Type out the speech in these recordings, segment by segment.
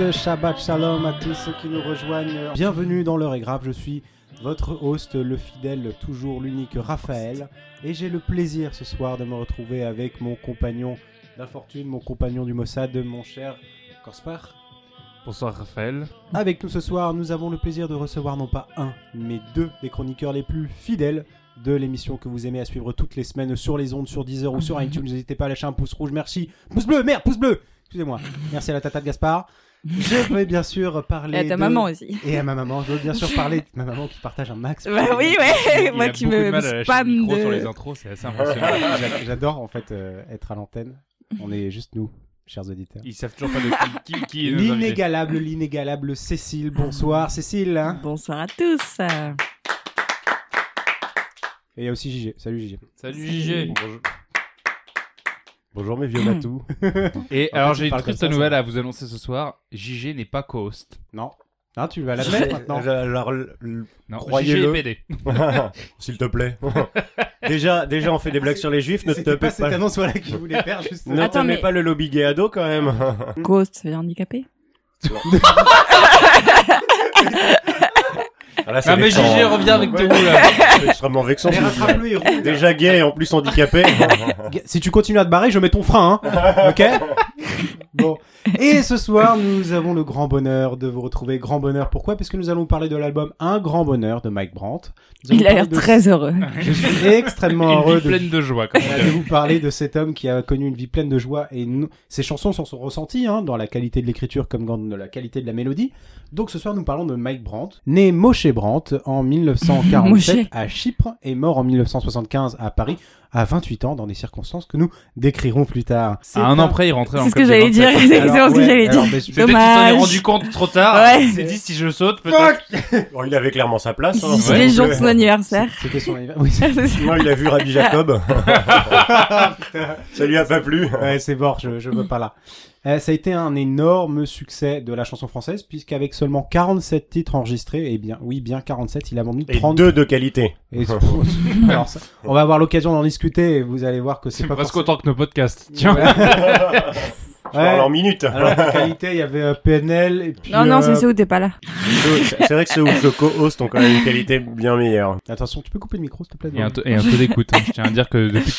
toutes, Shabbat Shalom à tous ceux qui nous rejoignent. Bienvenue dans l'heure est grave, je suis votre host, le fidèle, toujours l'unique Raphaël. Et j'ai le plaisir ce soir de me retrouver avec mon compagnon d'infortune, mon compagnon du Mossad, mon cher Korspar. Bonsoir Raphaël. Avec nous ce soir, nous avons le plaisir de recevoir non pas un, mais deux des chroniqueurs les plus fidèles de l'émission que vous aimez à suivre toutes les semaines sur les ondes, sur Deezer ou sur iTunes. N'hésitez pas à lâcher un pouce rouge, merci. Pouce bleu, merde, pouce bleu Excusez-moi. Merci à la tata de Gaspard. Je vais bien sûr parler. Et à ta de- maman aussi. Et à ma maman. Je veux bien sûr parler de ma maman qui partage un max. Bah oui, ouais. Il Moi a qui beaucoup de me mal à lâcher le spam micro sur les de. intros, c'est assez impressionnant. J'a- J'adore en fait euh, être à l'antenne. On est juste nous, chers auditeurs. Ils savent toujours pas de qui, qui, qui est. L'inégalable, l'inégalable Cécile. Bonsoir Cécile. hein. Bonsoir à tous. Et il y a aussi JG. Salut JG. Salut JG. Bonjour. Bonjour mes vieux matous. Et En alors j'ai une triste nouvelle à vous annoncer ce soir. JG n'est pas co-host. Non. Ah, tu vas l'admettre maintenant. Alors, Non, Croyez-le. JG est PD. s'il te plaît. déjà, déjà, on fait des blagues sur les juifs. Ne te pas mets cette pas, annonce voilà, que je voulais faire juste. ne te Attends, mets mais- pas le lobby gay ado quand même. Ghost, ça veut dire handicapé là, c'est Ah mais vexant, JG hein. revient avec tes roues là. C'est extrêmement vexant. Déjà gay et en plus handicapé. Si tu continues à te barrer, je mets ton frein, hein. ok Bon. Et ce soir, nous avons le grand bonheur de vous retrouver. Grand bonheur, pourquoi? Parce que nous allons parler de l'album Un grand bonheur de Mike Brandt. Il a l'air de- très heureux. Je suis extrêmement Une heureux vie de... pleine de joie. Comme on de vous parler de cet homme qui a connu une vie pleine de joie et nous- ses chansons s'en sont ressenties hein, dans la qualité de l'écriture comme dans la qualité de la mélodie. Donc ce soir nous parlons de Mike Brandt, né Moshe Brandt en 1947 Moshe. à Chypre et mort en 1975 à Paris à 28 ans dans des circonstances que nous décrirons plus tard. C'est À un an près, il rentrait dans C'est ce que j'allais 27. dire. C'est exactement ce que j'allais alors, dire. Peut-être s'en est rendu compte trop tard. Ouais. Il s'est dit si je saute peut-être. Bon, il avait clairement sa place. hein. Ouais. les jours de son anniversaire. C'était son anniversaire. Oui, Moi, il a vu Rabbi Jacob. Ça lui a pas plu. ouais, c'est mort, je, je veux pas là. Euh, ça a été un énorme succès de la chanson française, puisqu'avec seulement 47 titres enregistrés, et bien, oui, bien 47, il a vendu Et 30 deux de qualité. Et- Alors, ça, on va avoir l'occasion d'en discuter et vous allez voir que c'est C'est pas presque forcément- autant que nos podcasts. Tiens. Ouais. Je parle en minutes. Alors en qualité, il y avait euh, PNL et puis. Non, non, euh, c'est où t'es pas là. C'est vrai que ceux où je co-host ont quand même une qualité bien meilleure. Attention, tu peux couper le micro, s'il te plaît. Et un, et un peu d'écoute. hein. Je tiens à dire que depuis,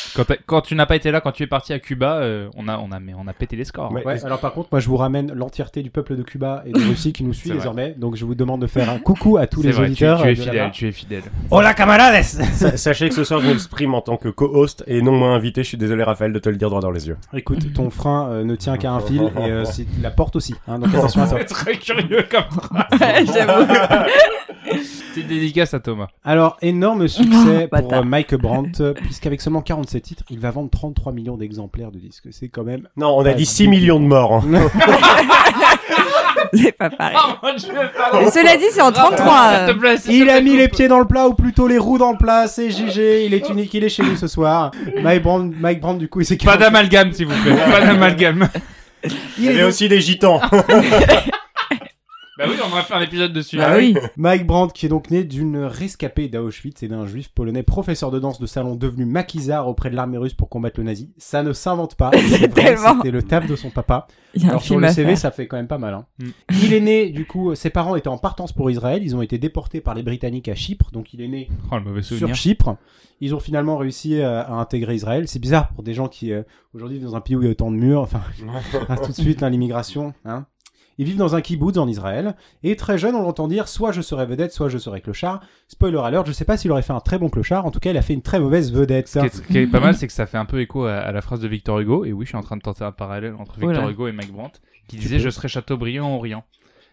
quand, tu n'as pas été là, quand tu es parti à Cuba, euh, on a, on a, mais on a pété les scores. Ouais. Ouais, alors par contre, moi je vous ramène l'entièreté du peuple de Cuba et de Russie qui nous suit désormais. Donc je vous demande de faire un coucou à tous les vrai, auditeurs. tu es fidèle, tu es fidèle. Hola camarades Sa- Sachez que ce soir, je m'exprime en tant que co-host et non moins invité. Je suis désolé, Raphaël, de te le dire droit dans les yeux. Écoute, ton frein euh, ne tient qu'à un fil et euh, c'est- la porte aussi. Hein, donc attention à toi. C'est très curieux comme phrase. J'avoue. C'est dédicace à Thomas. Alors, énorme succès Oh, pour bâtard. euh, Mike Brandt, euh, puisqu'avec seulement 47 titres, il va vendre 33 millions d'exemplaires de disques. C'est quand même Non, on a Ouais, dit bah, 6 millions de morts. hein. C'est pas pareil. Oh mon dieu, pardon. Mais cela dit, c'est en 33. S'il te euh. plaît, s'il te Il a mis les pieds dans le plat, ou plutôt les roues dans le plat, c'est JG, il est unique, il est chez nous ce soir. Mike Brandt, Mike Brandt du coup, il s'est Pas d'amalgame, s'il vous plaît. Pas d'amalgame. Il y avait aussi des gitans. Bah oui, on va faire un épisode dessus. Bah oui. Mike Brandt qui est donc né d'une rescapée d'Auschwitz et d'un juif polonais professeur de danse de salon devenu maquisard auprès de l'armée russe pour combattre le nazi. Ça ne s'invente pas. C'est vrai, Tellement. C'était le taf de son papa. Il y a un Alors sur film le à CV, faire. ça fait quand même pas mal. Hein. Mm. Il est né, du coup, ses parents étaient en partance pour Israël. Ils ont été déportés par les Britanniques à Chypre, donc il est né Oh, le mauvais souvenir. sur Chypre. Ils ont finalement réussi à, à intégrer Israël. C'est bizarre pour des gens qui euh, aujourd'hui vivent dans un pays où il y a autant de murs. Enfin, ah, tout de suite, hein, l'immigration. Hein. Ils vivent dans un kibbutz en Israël. Et très jeune, on l'entend dire soit je serai vedette, soit je serai clochard. Spoiler alert, je sais pas s'il aurait fait un très bon clochard. En tout cas, il a fait une très mauvaise vedette. Ce qui est, ce qui est pas mal, c'est que ça fait un peu écho à, à la phrase de Victor Hugo. Et oui, je suis en train de tenter un parallèle entre Victor Voilà. Hugo et Mike Brandt, qui disait. Je serai Chateaubriand en riant.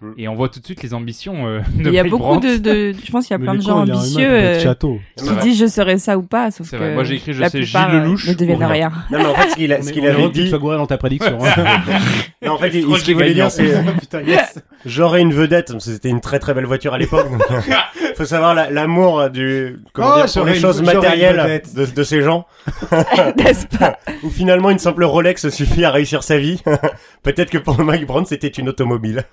Mm. Et on voit tout de suite les ambitions euh, de Il y a Mike beaucoup de, de- Je pense qu'il y a Mais plein de gens ambitieux qui euh, qui disent je serai ça ou pas, sauf C'est que vrai. Moi, j'ai écrit, je la sais, Gilles Lelouch euh, ne deviennent rien. rien. Non, mais en fait, ce qu'il a- ce qu'il avait heureux que tu dit, sois gouré dans ta prédiction. hein. Non, en fait, il- ce que qu'il voulait dire, c'est Putain, yes. j'aurais une vedette. parce que C'était une très très belle voiture à l'époque. donc, euh, Faut savoir la- l'amour du comment Oh, dire, pour j'aurais les une- choses j'aurais une matérielles vedette. de, de ces gens. N'est-ce pas Où finalement une simple Rolex suffit à réussir sa vie. Peut-être que pour Mike Brandt, c'était une automobile.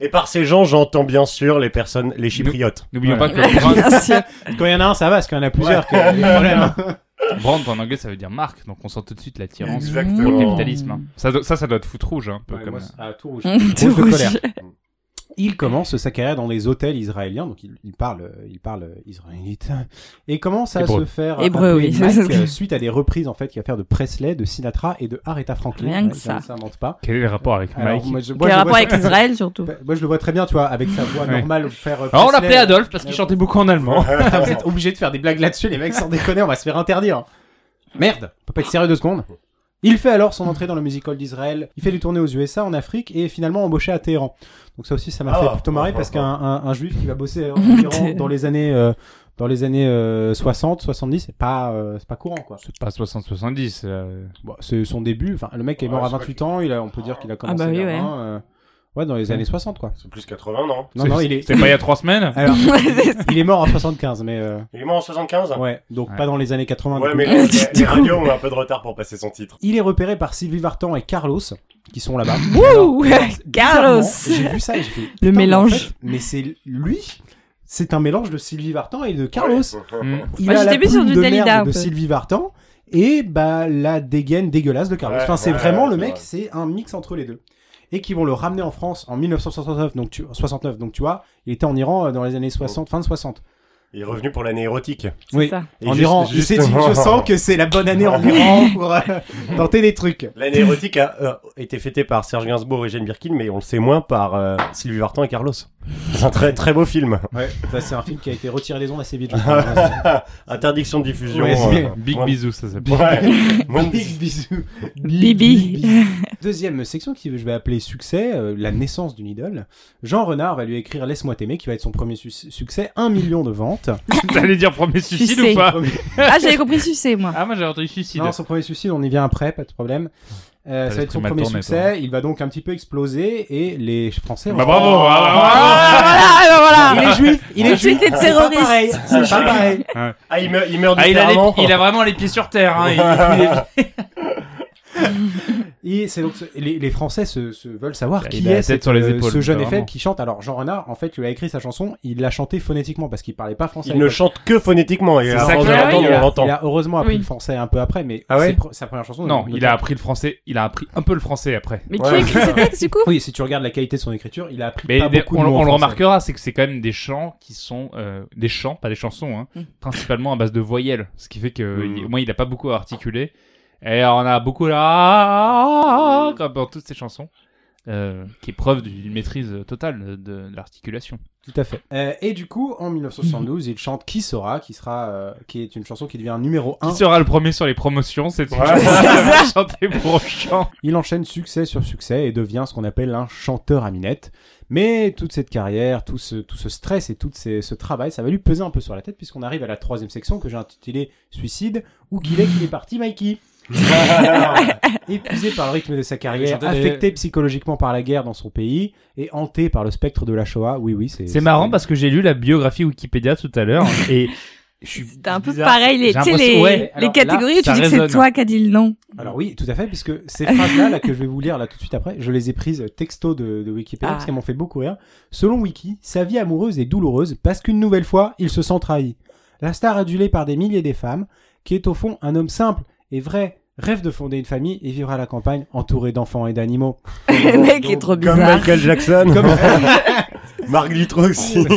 Et par ces gens, j'entends bien sûr les personnes, les chypriotes. N'oublions Voilà. pas que Bien sûr. Quand il y en a un, ça va, parce qu'il y en a plusieurs qui ont des problèmes. hein. Brandt en anglais ça veut dire marque, donc on sent tout de suite l'attirance pour le capitalisme. hein. Ça, ça, ça doit te foutre rouge, hein, un peu Ouais, comme. moi, c'est- ah, tout rouge. Tout Rouge de rouge. colère. Il commence sa carrière dans les hôtels israéliens, donc il, il parle, euh, il parle israélite, et commence à Hébreu. se faire Hébreu, oui. Mike, euh, suite à des reprises en fait qu'il va faire de Presley, de Sinatra et de Aretha Franklin? Rien que ça. ne s'invente pas. Quel est le rapport avec Alors, Mike? moi, je, moi, Quel je rapport vois avec ça- Israël surtout? Moi, je le vois très bien, tu vois, avec sa voix Ouais. normale, faire. euh, Alors, on Presley, l'appelait euh, Adolphe parce qu'il chantait beaucoup en allemand. Putain, vous êtes obligé de faire des blagues là-dessus, les mecs, sans déconner, on va se faire interdire. Merde, on peut pas être sérieux deux secondes. Il fait alors son entrée dans le musical d'Israël. Il fait des tournées aux USA, en Afrique et est finalement embauché à Téhéran. Donc ça aussi, ça m'a Ah. fait plutôt marrer parce qu'un un, un juif qui va bosser en Iran dans les années euh, dans les années euh, 60, 70, c'est pas euh, c'est pas courant quoi. C'est pas 60-70. euh, Bon, c'est son début. Enfin, le mec est Ouais, mort à c'est 28 ans. Il a, on peut dire qu'il a commencé bah oui, ouais. 20, euh, ouais, dans les années 60 quoi. C'est plus 80, non? Non, non, il est. C'est pas il y a trois semaines? Alors, il est mort en 75, mais euh, Il est mort en 75 ouais, donc Ouais. pas dans les années 80. du Ouais, coup. mais les, les- les radios ont un peu de retard pour passer son titre. Il est repéré par Sylvie Vartan et Carlos, qui sont là-bas. Wouh Carlos J'ai vu ça et j'ai fait. Le putain, mais en mélange. fait, Mais c'est lui. C'est un mélange de Sylvie Vartan et de Carlos. Hmm. Il Moi, a la j'étais plus sur du de Dalida, merde de. Sylvie Vartan et bah la dégaine dégueulasse de Carlos. Ouais, enfin, c'est ouais, vraiment le mec, c'est un mix entre les deux. Et qui vont le ramener en France en 1969, donc tu, 69, donc tu vois, il était en Iran euh, dans les années 60, fin de 60. Il est revenu pour l'année érotique. Oui. ça. Et en juste- Iran, il s'est dit, justement- je sens que c'est la bonne année en Iran pour euh, tenter des trucs. L'année érotique a euh, été fêtée par Serge Gainsbourg et Jane Birkin, mais on le sait moins par euh, Sylvie Vartan et Carlos. C'est un très très beau film. Ouais, ça c'est un film qui a été retiré des ondes assez vite. Interdiction de diffusion. Ouais, euh, Big bisous, ça s'appelle. Ouais. Big bisous. Bibi. Deuxième section qui je vais appeler succès, euh, la naissance d'une idole. Jean Renard va lui écrire Laisse-moi t'aimer, qui va être son premier su- succès, un million de ventes. T'allais dire premier suicide Sucé. ou pas Ah, j'avais compris sucer, moi. Ah, moi j'ai entendu suicide. Non, son premier suicide, on y vient après, pas de problème. Euh, ça va être son premier tourné, succès. Il va donc un petit peu exploser et les Français. vont Bah bravo Oh, Ah, bah voilà Il est juif, il est juif. C'est terroriste. pareil. C'est pas pareil. Ah, il meurt, il meurt Ah, il a, les- il a vraiment les pieds sur terre. Hein. il- il est- Et c'est donc les, les Français se, se veulent savoir Il qui a est cette, sur les euh, épaules, ce jeune. FM qui chante. Alors Jean Renard, en fait, il a écrit sa chanson, il l'a chantée phonétiquement parce qu'il parlait pas français. Il ne chante que phonétiquement. Et ça oui, l'entendre, il, on a, l'entend. il a heureusement appris Oui. le français un peu après, mais Ah ouais sa première chanson. Non, il a appris le français. Il a appris un peu le français après. Mais qui a écrit ce texte, du coup? Oui, si tu regardes la qualité de son écriture, il a appris Mais pas des- beaucoup on, de mots on le remarquera, c'est que c'est quand même des chants qui sont euh, des chants, pas des chansons, hein, Mm. principalement à base de voyelles, ce qui fait que Mm. il- moi il a pas beaucoup à articuler. Et on a beaucoup là, comme dans toutes ces chansons, euh, qui est preuve d'une maîtrise totale de, de l'articulation. Tout à fait. Euh, et du coup, en 1972, il chante Qui sera, qui sera, euh, qui est une chanson qui devient numéro 1. Qui sera le premier sur les promotions C'est chanson chantée pour chant. Il enchaîne succès sur succès et devient ce qu'on appelle un chanteur à minette. Mais toute cette carrière, tout ce, tout ce stress et tout ces- ce travail, ça va lui peser un peu sur la tête puisqu'on arrive à la troisième section que j'ai intitulée Suicide, où qu'il est qu'il est parti, Mikey. Épuisé par le rythme de sa carrière, affecté psychologiquement par la guerre dans son pays et hanté par le spectre de la Shoah. Oui, oui, c'est. C'est marrant parce que j'ai lu la biographie Wikipédia tout à l'heure et je suis C'était un peu bizarre. pareil, les, les, ouais, les alors là, catégories, tu dis que c'est toi qui as dit le nom. Alors oui, tout à fait, puisque ces phrases-là, là, que je vais vous lire là tout de suite après, je les ai prises texto de, de Wikipédia Ah. parce qu'elles m'ont fait beaucoup rire. Selon Wiki, sa vie amoureuse est douloureuse parce qu'une nouvelle fois, il se sent trahi. La star adulée par des milliers des femmes, qui est au fond un homme simple et vrai, rêve de fonder une famille et vivre à la campagne entouré d'enfants et d'animaux. Le mec est trop Comme bizarre. Michael Jackson. Comme- Marc Dutroux aussi.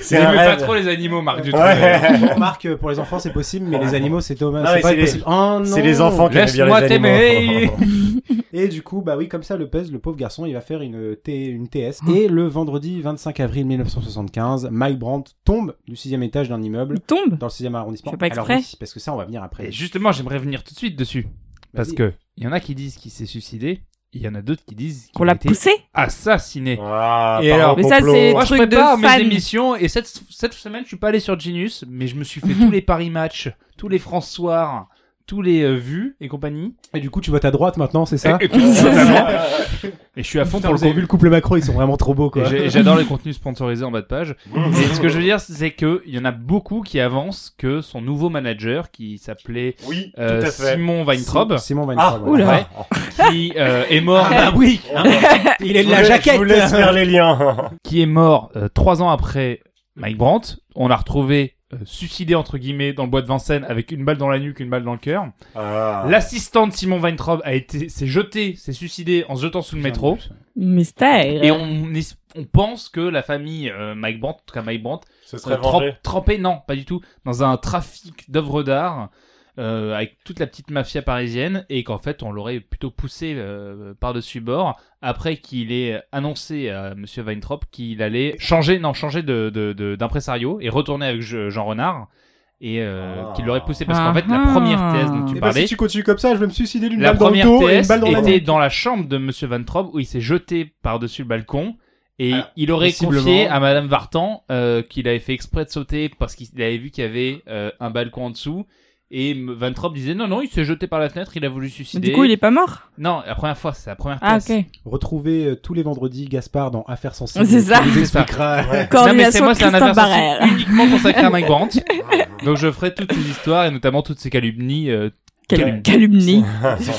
C'est pas trop les animaux, Marc Dutroux. Ouais. Marc, euh, pour les enfants c'est possible, mais les animaux c'est dommage. C'est pas les- possible. Oh C'est les enfants qui aiment bien les animaux. Et du coup, bah oui, comme ça le pèse, le pauvre garçon, il va faire une, T, une TS. Et le vendredi 25 avril 1975, Mike Brandt tombe du sixième étage d'un immeuble Il tombe? dans le sixième arrondissement. Je fais pas Alors exprès. oui, parce que ça, on va venir après. Et justement, j'aimerais venir tout de suite dessus. Parce que il y en a qui disent qu'il s'est suicidé, il y en a d'autres qui disent Qu'on l'a poussé? assassiné. Ah, Et alors Mais ça, c'est- Moi, je truc de prépare mes fan. émissions et cette, cette semaine, je suis pas allé sur Genius, mais je me suis fait tous les paris match, tous les France Soir, tous les euh, vues et compagnie. Et du coup, tu votes à droite maintenant, c'est ça Et, et tout. Et je suis à fond Putain, pour le vous avez con- vu le couple Macron, ils sont vraiment trop beaux, quoi. Et j'adore les contenus sponsorisés en bas de page. Et ce que je veux dire, c'est que il y en a beaucoup qui avancent que son nouveau manager, qui s'appelait Oui, euh. Simon Weintraub, Simon Ah, Weintraub. ouais. ouais, qui euh, est mort, Ah bah oui hein. Il est de la Je vous- jaquette Je vous laisse faire les liens. qui est mort euh, trois ans après Mike Brandt. On a retrouvé suicidé entre guillemets dans le bois de Vincennes avec une balle dans la nuque, une balle dans le cœur. Ah. L'assistante Simon Weintraub a été s'est jetée, s'est suicidée en se jetant sous le métro. Mystère. Et on, on pense que la famille euh, Mike Brandt, en tout cas Mike Brandt, Ce serait euh, tremp- vengé. trempé, non, pas du tout, dans un trafic d'œuvres d'art euh, avec toute la petite mafia parisienne et qu'en fait on l'aurait plutôt poussé euh, par-dessus bord après qu'il ait annoncé à Monsieur Weintraub qu'il allait changer, non, changer de, de, de- d'impresario et retourner avec Je- Jean Renard et euh, Ah. qu'il l'aurait poussé parce qu'en fait la Ah. première thèse dont tu Eh ben, parlais si tu continues comme ça, je vais me suicider d'une la balle dans le première dos et une thèse balle dans était dans la chambre de Monsieur Van Traub où il s'est jeté par-dessus le balcon et Alors, il aurait confié à Madame Vartan euh, qu'il avait fait exprès de sauter parce qu'il avait vu qu'il y avait euh, un balcon en dessous et Traub disait non non il s'est jeté par la fenêtre il a voulu Mais suicider Du coup, il est pas mort? Non la première fois c'est la première Ah, thèse ok. Retrouvez euh, tous les vendredis Gaspard dans Affaires sensibles. C'est ça. vous C'est ça. expliquera. non mais c'est moi c'est un affaire sensible uniquement consacré à Mike Brandt donc je ferai toutes ces histoires et notamment toutes ces calomnies euh, Cal- Calumnie.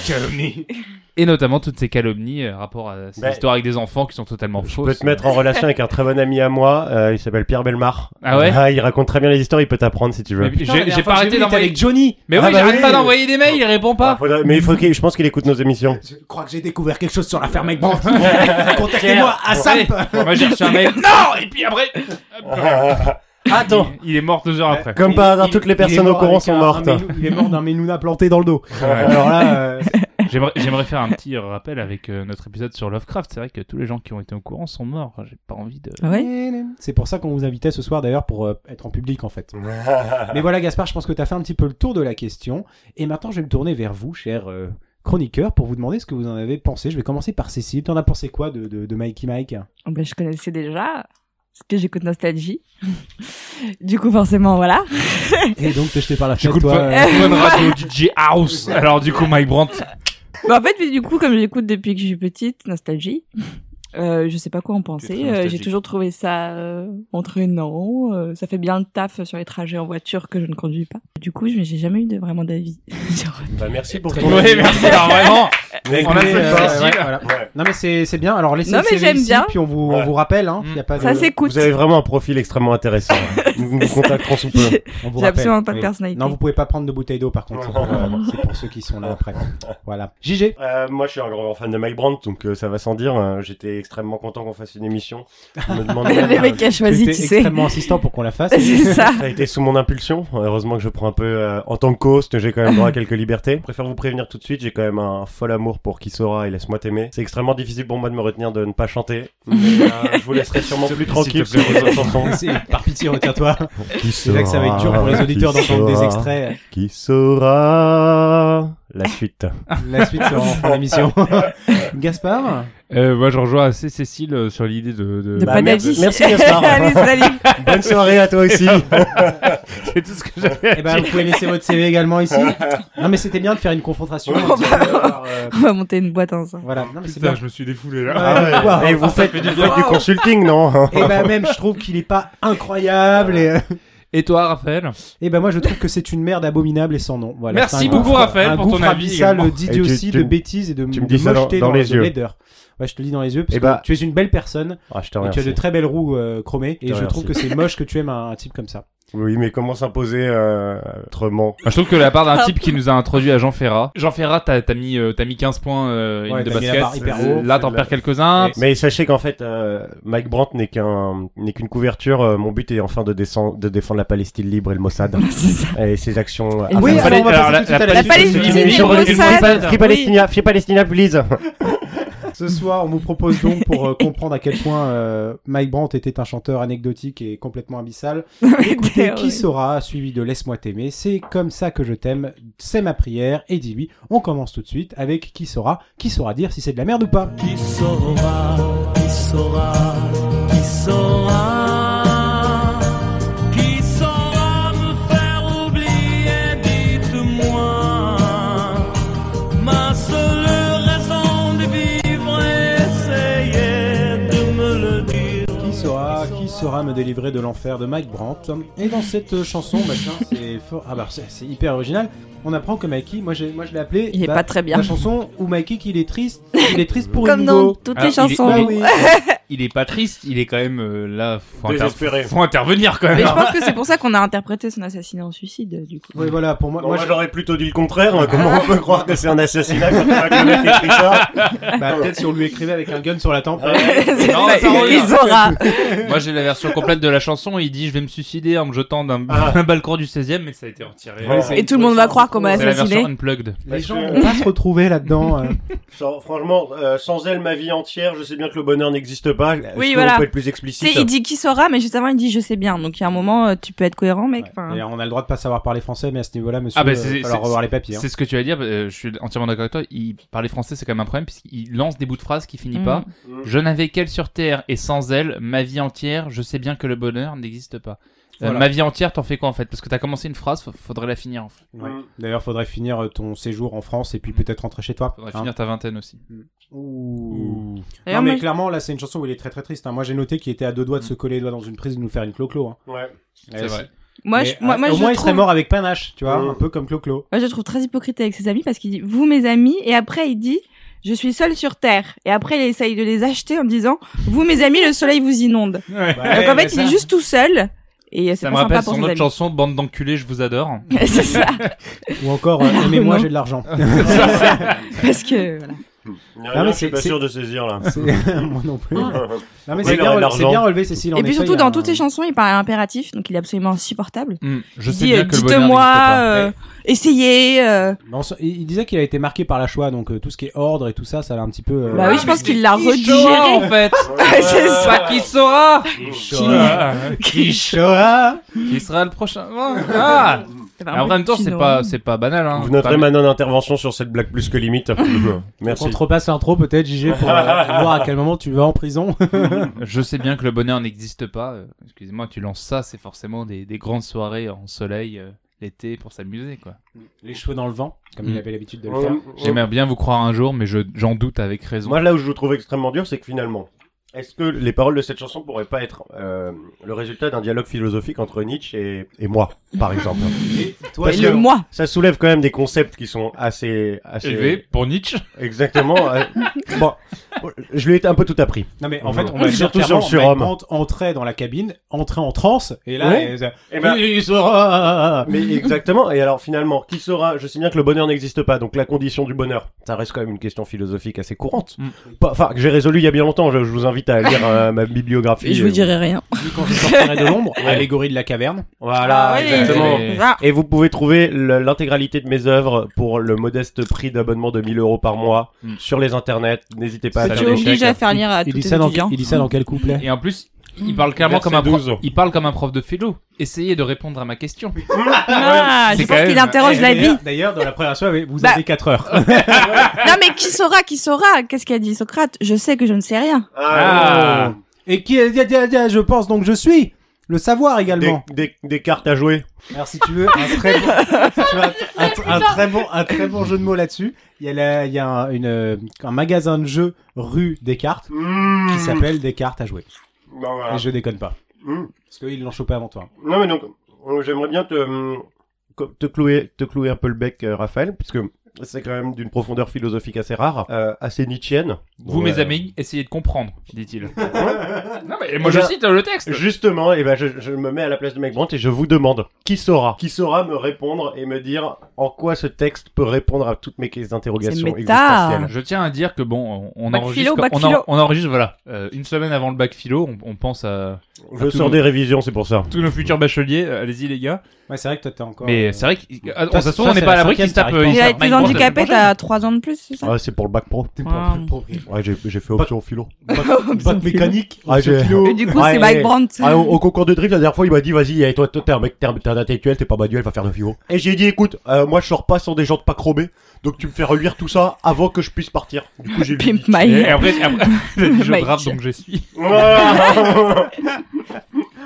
Calomnie. et notamment toutes ces calomnies euh, rapport à ces Bah, histoires avec des enfants qui sont totalement Je fausses peux te mettre en relation avec un très bon ami à moi, euh, il s'appelle Pierre Belmar. Ah ouais Il raconte très bien les histoires, il peut t'apprendre si tu veux. Mais Putain, la j'ai pas arrêté d'envoyer avec Johnny. Mais Ah oui, bah j'arrête pas d'envoyer des mails, il répond Ah, pas. faudrait- Mais il faut qu'il, je pense qu'il écoute nos émissions. Je crois que j'ai découvert quelque chose sur l'affaire Mike Brandt. Contactez-moi à Samp. Moi j'ai reçu un mail. Non Et puis après. Attends. Il est mort deux heures après. Comme par hasard, toutes les personnes au courant sont un- un mortes. il est mort d'un ménouna planté dans le dos. Alors là, euh, J'aimerais faire un petit rappel avec euh, notre épisode sur Lovecraft. C'est vrai que tous les gens qui ont été au courant sont morts. J'ai pas envie de. Ah Ouais. c'est pour ça qu'on vous invitait ce soir d'ailleurs pour euh, être en public en fait. Mais voilà Gaspard, je pense que tu as fait un petit peu le tour de la question. Et maintenant je vais me tourner vers vous, cher euh, chroniqueur, pour vous demander ce que vous en avez pensé. Je vais commencer par Cécile. T'en as pensé quoi de, de, de Mikey Mike? Oh, Ben, je connaissais déjà. Parce que j'écoute Nostalgie. du coup, forcément, voilà. Et donc t'es jeté par la fenêtre J'écoute toi. pas- euh, bonne radio DJ House. Alors du coup Mike Brandt. Bah, en fait, du coup, comme j'écoute depuis que je suis petite, Nostalgie, euh, je sais pas quoi en penser. Euh, J'ai toujours trouvé ça euh, entraînant. euh, ça fait bien le taf sur les trajets en voiture que je ne conduis pas. Du coup, je j'ai jamais eu de, vraiment d'avis. Bah, merci pour ton. Ouais, merci. Alors vraiment. Mais On a fait euh, le ouais, voilà. ouais. Non mais c'est c'est bien. Alors laissez Non, mais j'aime bien. puis on vous, Ouais. on vous rappelle. Hein, Mm. y a pas de... ça s'écoute. Vous avez vraiment un profil extrêmement intéressant. Nous vous contacterons sous peu. on vous J'ai rappelle. absolument pas de personnalité. Non, vous pouvez pas prendre de bouteille d'eau par contre. C'est pour, ceux qui sont là après. Voilà. JG. Euh, moi, je suis un grand fan de Mike Brandt, donc euh, ça va sans dire. Euh, J'étais extrêmement content qu'on fasse une émission. Je me demande le mec qui a choisi, tu sais. extrêmement insistant pour qu'on la fasse. C'est ça. Ça a été sous mon impulsion. Heureusement que je prends un peu euh, en tant que host, j'ai quand même droit à quelques libertés. Je préfère vous prévenir tout de suite, j'ai quand même un fol amour pour Kisora et laisse-moi t'aimer. C'est extrêmement difficile pour moi de me retenir de ne pas chanter. Mais euh, je vous laisserai sûrement plus tranquille plaît. vos autres chansons. C'est- Par pitié, retiens-toi. C'est Kisora, là que ça va être dur pour les auditeurs d'entendre des extraits. Qui saura la suite La suite sera en fin d'émission. Gaspard Euh, moi je rejoins assez Cécile euh, sur l'idée de. de... De Bah, pas merci- d'avis. merci, Gaspard. Allez, salut. Bonne soirée à toi aussi. C'est tout ce que j'avais. à Eh ben, dire. vous pouvez laisser votre CV également ici. Non, mais c'était bien de faire une confrontation. alors, euh, On va monter une boîte ensemble. Voilà. Non, mais c'est Putain, bien. je me suis défoulé là. Ah ouais. Et vous faites, du consulting, non Et ben même, je trouve qu'il est pas incroyable. Et, Et toi, Raphaël et ben moi, je trouve que c'est une merde abominable et sans nom. Voilà. Merci beaucoup, gouffre- Raphaël, un pour ton avis abyssal d'idiotie, de bêtises et de, tu me de dis ça dans- mocheté dans les de yeux. laideur. Ouais, je te le dis dans les yeux parce Eh que bah- tu es une belle personne Ah, je te et tu as de très belles roues euh, chromées et je trouve que c'est moche que tu aimes un, un type comme ça. Oui, mais comment s'imposer euh, autrement Moi, je trouve que la part d'un type qui nous a introduit à Jean Ferrat. Jean Ferrat, t'as t'as mis, euh, t'as mis 15 points euh, Ouais, de t'as mis la barre basket. hyper haut. Là, t'en perds quelques-uns. Mais sachez qu'en fait, euh, Mike Brandt n'est qu'un n'est qu'une couverture. Euh, mon but est enfin de, descendre, de défendre la Palestine libre et le Mossad C'est ça. et ses actions. Oui, alors on va alors, passer la- tout de suite la à la La suite. Palestine le de- Mossad. Free, Free Palestina, Free Palestina, please. Ce soir, on vous propose donc, pour euh, comprendre à quel point euh, Mike Brandt était un chanteur anecdotique et complètement abyssal, écoutez Qui sera, suivi de Laisse-moi t'aimer, c'est comme ça que je t'aime, c'est ma prière, et dis-lui, on commence tout de suite avec Qui saura, qui saura dire si c'est de la merde ou pas. Qui saura, qui saura, qui saura, saura, me délivrer de l'enfer de Mike Brandt Et dans cette chanson, machin, c'est fort- ah bah, c'est hyper original. On apprend que Mikey, moi, j'ai- moi je l'ai appelé Il est bah, pas très bien. la chanson où Mikey qu'il est triste, il est triste pour Comme une dans toutes Alors, les il est- chansons. Ah il est pas triste, il est quand même euh, là. Faut, inter- faut intervenir quand Mais même. je pense que c'est pour ça qu'on a interprété son assassinat en suicide, du coup. Oui, voilà, pour moi, Moi, j'aurais plutôt dit le contraire. hein. Comment on peut croire que c'est un assassinat quand un mec écrit ça bah, peut-être si on lui écrivait avec un gun sur la tempe. C'est Non, ça, ça revient. il saura. Moi j'ai la version complète de la chanson. Il dit je vais me suicider en me jetant d'un Ah. balcon du 16 e mais ça a été retiré. Ouais, Et tout le monde va croire qu'on m'a C'est la version unplugged. Les Parce gens vont pas se retrouver là-dedans. euh. Franchement, euh, sans elle, ma vie entière, je sais bien que le bonheur n'existe pas. Est-ce Oui, que voilà. On peut être plus Tu explicite. sais, il dit qui saura, mais juste avant, il dit je sais bien. Donc, il y a un moment, euh, tu peux être cohérent, mec. Enfin, Et on a le droit de pas savoir parler français, mais à ce niveau-là, monsieur, Ah, bah, euh, c'est- va falloir revoir les papiers. hein. C'est ce que tu vas dire. euh, je suis entièrement d'accord avec toi. Il parler français c'est quand même un problème puisqu'il lance des bouts de phrases qui finit Mm. pas. Mm. Je n'avais qu'elle sur terre et sans elle, ma vie entière, je sais bien que le bonheur n'existe pas. Euh, Voilà. ma vie entière, t'en fais quoi en fait? Parce que t'as commencé une phrase, fa- faudrait la finir. En fait. Ouais. Mm. D'ailleurs, faudrait finir euh, ton séjour en France et puis peut-être rentrer chez toi. Faudrait hein. finir ta vingtaine aussi. Ouh. D'ailleurs, Non, mais moi, clairement, là, c'est une chanson où il est très très triste. hein. Moi, j'ai noté qu'il était à deux doigts de se coller les doigts dans une prise et de nous faire une clo-clo. Hein. Ouais. C'est Euh, vrai. moi, mais, je, moi, euh, moi, au je moins, il serait mort avec panache, tu vois, Mm. un peu comme Clo-Clo. Moi, je le trouve très hypocrite avec ses amis parce qu'il dit vous mes amis et après il dit je suis seul sur terre et après il essaye de les acheter en disant vous mes amis le soleil vous inonde. Donc en fait il est juste tout seul et c'est Ça me rappelle son autre amis. chanson, Bande d'enculés, je vous adore. c'est ça Ou encore, euh, aimez-moi, Non. j'ai de l'argent. parce que voilà. Rien, mais je suis c'est- pas sûr de saisir là. Moi non plus. Non, mais c'est bien, bien relevé, Cécile. en et puis effet, surtout dans un- toutes ses chansons il parle à l'impératif donc il est absolument insupportable. Hmm, Je sais euh, que le bonheur dites-moi pas. euh, euh. Il disait qu'il a été marqué par la Shoah, donc euh, tout ce qui est ordre et tout ça, ça l'a un petit peu. euh, Bah oui je pense qu'il l'a saura, redigéré. en fait. c'est ça. Pas qui saura. Qui Shoah. Qui sera le prochain Ah un Mais en même temps, c'est pas, c'est pas banal. Hein. Vous noterez ma non-intervention sur cette blague plus que limite. Merci. On te repasse l'intro peut-être, JG, pour euh, voir à quel moment tu vas en prison. Je sais bien que le bonheur n'existe pas. euh, Excusez-moi, tu lances ça, c'est forcément des, des grandes soirées en soleil euh, l'été pour s'amuser, quoi. Les cheveux dans le vent, comme Mm. il avait l'habitude de le faire. J'aimerais bien vous croire un jour, mais je- j'en doute avec raison. Moi, là où je vous trouve extrêmement dur, c'est que finalement, est-ce que les paroles de cette chanson pourraient pas être euh, le résultat d'un dialogue philosophique entre Nietzsche et, et moi, par exemple? Et toi, Parce Et que- le moi? Ça soulève quand même des concepts qui sont assez... assez... Élevé pour Nietzsche. Exactement. euh, bon, je lui ai un peu tout appris. Non mais en fait, on va Surtout sur surhomme. entrer dans la cabine, entrer en transe, et là, Ouais. et Eh ben- il sera. Mais exactement. Et alors finalement, qui saura Je sais bien que le bonheur n'existe pas, donc la condition du bonheur, ça reste quand même une question philosophique assez courante. Mm. Enfin, que j'ai résolu il y a bien longtemps. Je, je vous invite à lire euh, ma bibliographie. Et je vous euh, dirai rien. Quand je sortirai de l'ombre, allégorie de la caverne. Voilà, Ah oui. exactement. Et-. Et vous pouvez trouver l'intégralité de mes œuvres pour le modeste prix d'abonnement de 1000 euros par mois Mm. sur les internets. N'hésitez pas à tu chèques. à faire lire à Il tous tes étudiants. il dit ça dans quel couplet Et en plus, il parle clairement Verset comme un prof. 12. Il parle comme un prof de philo. Essayez de répondre à ma question. Ah, C'est je quand pense qu'il même- interroge Eh, la d'ailleurs- vie. D'ailleurs, dans la première soirée, vous Bah. avez 4 heures. Non mais qui saura, qui saura? Qu'est-ce qu'a dit Socrate? Je sais que je ne sais rien. Ah. Et qui je pense donc je suis. Le savoir Des, également. des, des cartes à jouer. Alors si tu veux un très bon, si tu veux, un, un- un très bon, un très bon jeu de mots là-dessus. Il y a, la- il y a un, une, euh, un magasin de jeux rue Descartes Mmh. qui s'appelle Descartes à jouer. Voilà. Et je déconne pas. Mmh. Parce qu'ils l'ont chopé avant toi. Non mais donc, euh, j'aimerais bien te, co- te clouer, te clouer un peu le bec, euh, Raphaël, puisque c'est quand même d'une profondeur philosophique assez rare, euh, assez nietzschienne. Vous, mes amis, essayez de comprendre, dit-il. non, mais moi, je Eh ben, cite le texte. Justement, et ben je, je me mets à la place de Meg Brandt et je vous demande qui saura, qui saura me répondre et me dire en quoi ce texte peut répondre à toutes mes méta. existentielles. Je tiens à dire que bon, on Bac enregistre, philo, on, philo. on enregistre, voilà, euh, une semaine avant le bac philo, on, on pense à Je sors des révisions, c'est pour ça. tous nos futurs bacheliers. euh, Allez-y les gars. Ouais, c'est vrai que toi t'es encore. Mais euh, c'est vrai que euh, de toute façon, on n'est pas à la l'abri qu'il se tape. euh. Il a été handicapé, t'as 3 ans de plus, c'est ça? Ah, c'est pour le bac pro. t'es Ah. pas pro. Ouais, j'ai j'ai fait option philo. Bac mécanique. Ah. Et du coup, Ouais, c'est ouais. Mike Brandt. Ah, au, concours de drift, la dernière fois, il m'a dit, vas-y, eh, toi, toi, t'es un mec, t'es un, intellectuel, t'es pas manuel, va faire de philo. Et j'ai dit, écoute, moi, je sors pas sans des jantes pas chromées, donc tu me fais relire tout ça avant que je puisse partir. Du coup, j'ai. Pimp Et après, je drape donc je suis.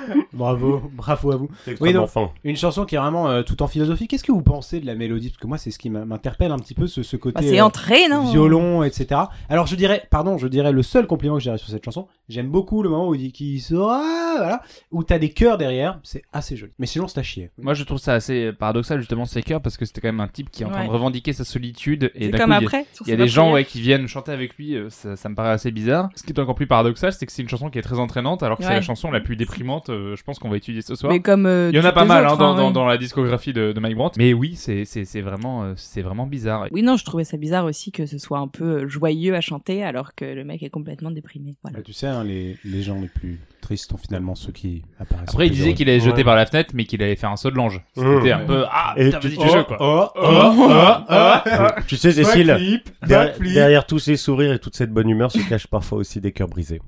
Bravo, bravo à vous. C'est Oui, extrêmement donc- fin. Une chanson qui est vraiment euh, tout en philosophie. Qu'est-ce que vous pensez de la mélodie? Parce que moi, c'est ce qui m'interpelle un petit peu, ce, ce Bah, côté c'est euh, entraînant. violon, etc. Alors, je dirais, pardon, je dirais le seul compliment que j'ai sur cette chanson. J'aime beaucoup le moment où il dit qui sera, voilà, où t'as des chœurs derrière. C'est assez joli. Mais sinon, c'est à chier. Moi, je trouve ça assez paradoxal, justement, ces chœurs, parce que c'était quand même un type qui est en train Ouais. de revendiquer sa solitude. Et comme coup, il y a- après. Il y a des gens ouais, qui viennent chanter avec lui, euh, ça, ça me paraît assez bizarre. Ce qui est encore plus paradoxal, c'est que c'est une chanson qui est très entraînante, alors que c'est la chanson la plus déprimante, euh, je pense qu'on va étudier ce soir. Mais comme. euh, Il y en a pas mal hein, autres, hein, dans, la discographie de, de Mike Brandt. Mais oui, c'est vraiment euh, c'est vraiment bizarre. Oui, non, je trouvais ça bizarre aussi que ce soit un peu joyeux à chanter alors que le mec est complètement déprimé. Voilà. Bah, tu sais, hein, les, les gens les plus tristes sont finalement ceux qui apparaissent. Après, il disait qu'il allait se jeter Ouais. par la fenêtre, mais qu'il allait faire un saut de l'ange. C'était un peu ah Et tu- tu joues quoi. Oh, oh, Oh, oh, oh. Tu sais, Cécile, derrière tous ces sourires et toute cette bonne humeur se cachent parfois aussi des cœurs brisés.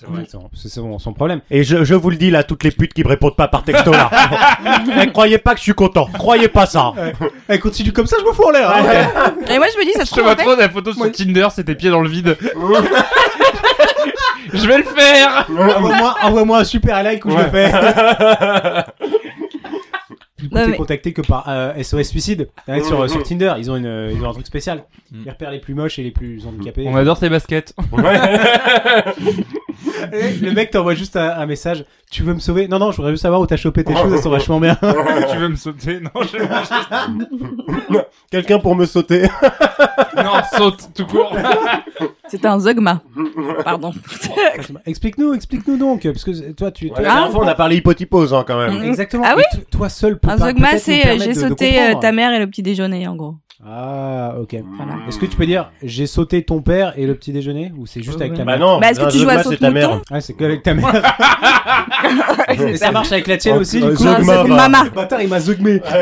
C'est vrai, c'est- c'est son, son problème. Et je, je vous le dis là, toutes les putes qui me répondent pas par texto là. Eh, croyez pas que je suis content. Croyez pas ça. Elle continue comme ça, je me fous en l'air. hein. Et moi, je me dis, ça se Je te vois trop la photo sur Tinder, c'était pieds dans le vide. Je vais le faire Envoie-moi envoie un super like où je le fais. Coup, t'es mais- contacté que par euh, SOS Suicide. Ouais, sur, sur Tinder, ils ont, une, euh, ils ont un truc spécial. Mm. Ils repèrent les plus moches et les plus handicapés. On adore tes baskets. Et Le mec t'envoie juste un, un message. Tu veux me sauver? Non, non, je voudrais juste savoir où t'as chopé tes choses, elles sont vachement bien. tu veux me sauter? Non, je... Quelqu'un pour me sauter. non, saute tout court. c'est un zogma. Pardon. explique-nous, explique-nous donc. Parce que toi, tu. Ouais, toi- fois, on a parlé hypotypose hein, quand même. Mm. Exactement. Ah Et t- toi seul peut Un nous c'est euh, j'ai de sauté euh, ta mère et le petit déjeuner, en gros. Ah, ok. Voilà. Est-ce que tu peux dire j'ai sauté ton père et le petit déjeuner ou c'est juste Ouais, avec ta Bah mère? Non, Bah, est-ce que tu joues à c'est ta mère. Ouais, c'est que avec ta mère. et ça marche avec la tienne aussi, euh, du coup? Zogma, Non, c'est va. Mama. Bâtard, il m'a zogmé.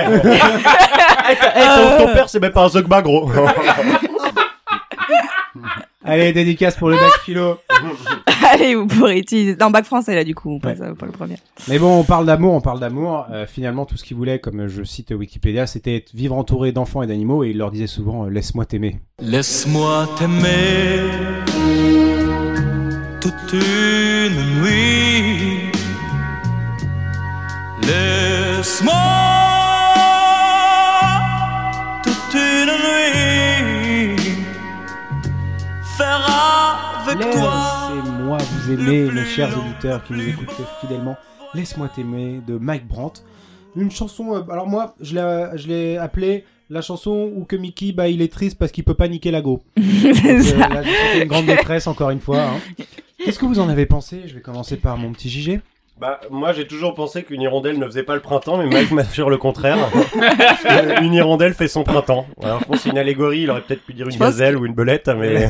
Eh, ton, ton père, c'est même pas un Zogma, gros. Allez, dédicace pour le bac philo. Allez, vous pourrez utiliser. Dans bac français, là, du coup, on passe pour le premier. Mais bon, on parle d'amour, on parle d'amour. Euh, finalement, tout ce qu'il voulait, comme je cite Wikipédia, c'était vivre entouré d'enfants et d'animaux. Et il leur disait souvent euh, Laisse-moi t'aimer. Laisse-moi t'aimer toute une nuit. Laisse-moi toi. Laissez-moi vous aimer, mes chers auditeurs qui nous écoutent fidèlement. Laisse-moi t'aimer de Mike Brandt. Une chanson, euh, alors moi, je l'ai, appelée la chanson où que Mickey, bah, il est triste parce qu'il peut pas niquer la go. c'est euh, ça. là, senti une grande détresse encore une fois. hein. Qu'est-ce que vous en avez pensé? Je vais commencer par mon petit JG. Bah, moi, j'ai toujours pensé qu'une hirondelle ne faisait pas le printemps, mais Mike m'assure le contraire. Une hirondelle fait son printemps. Alors, je pense que c'est une allégorie, il aurait peut-être pu dire une gazelle ou une belette, mais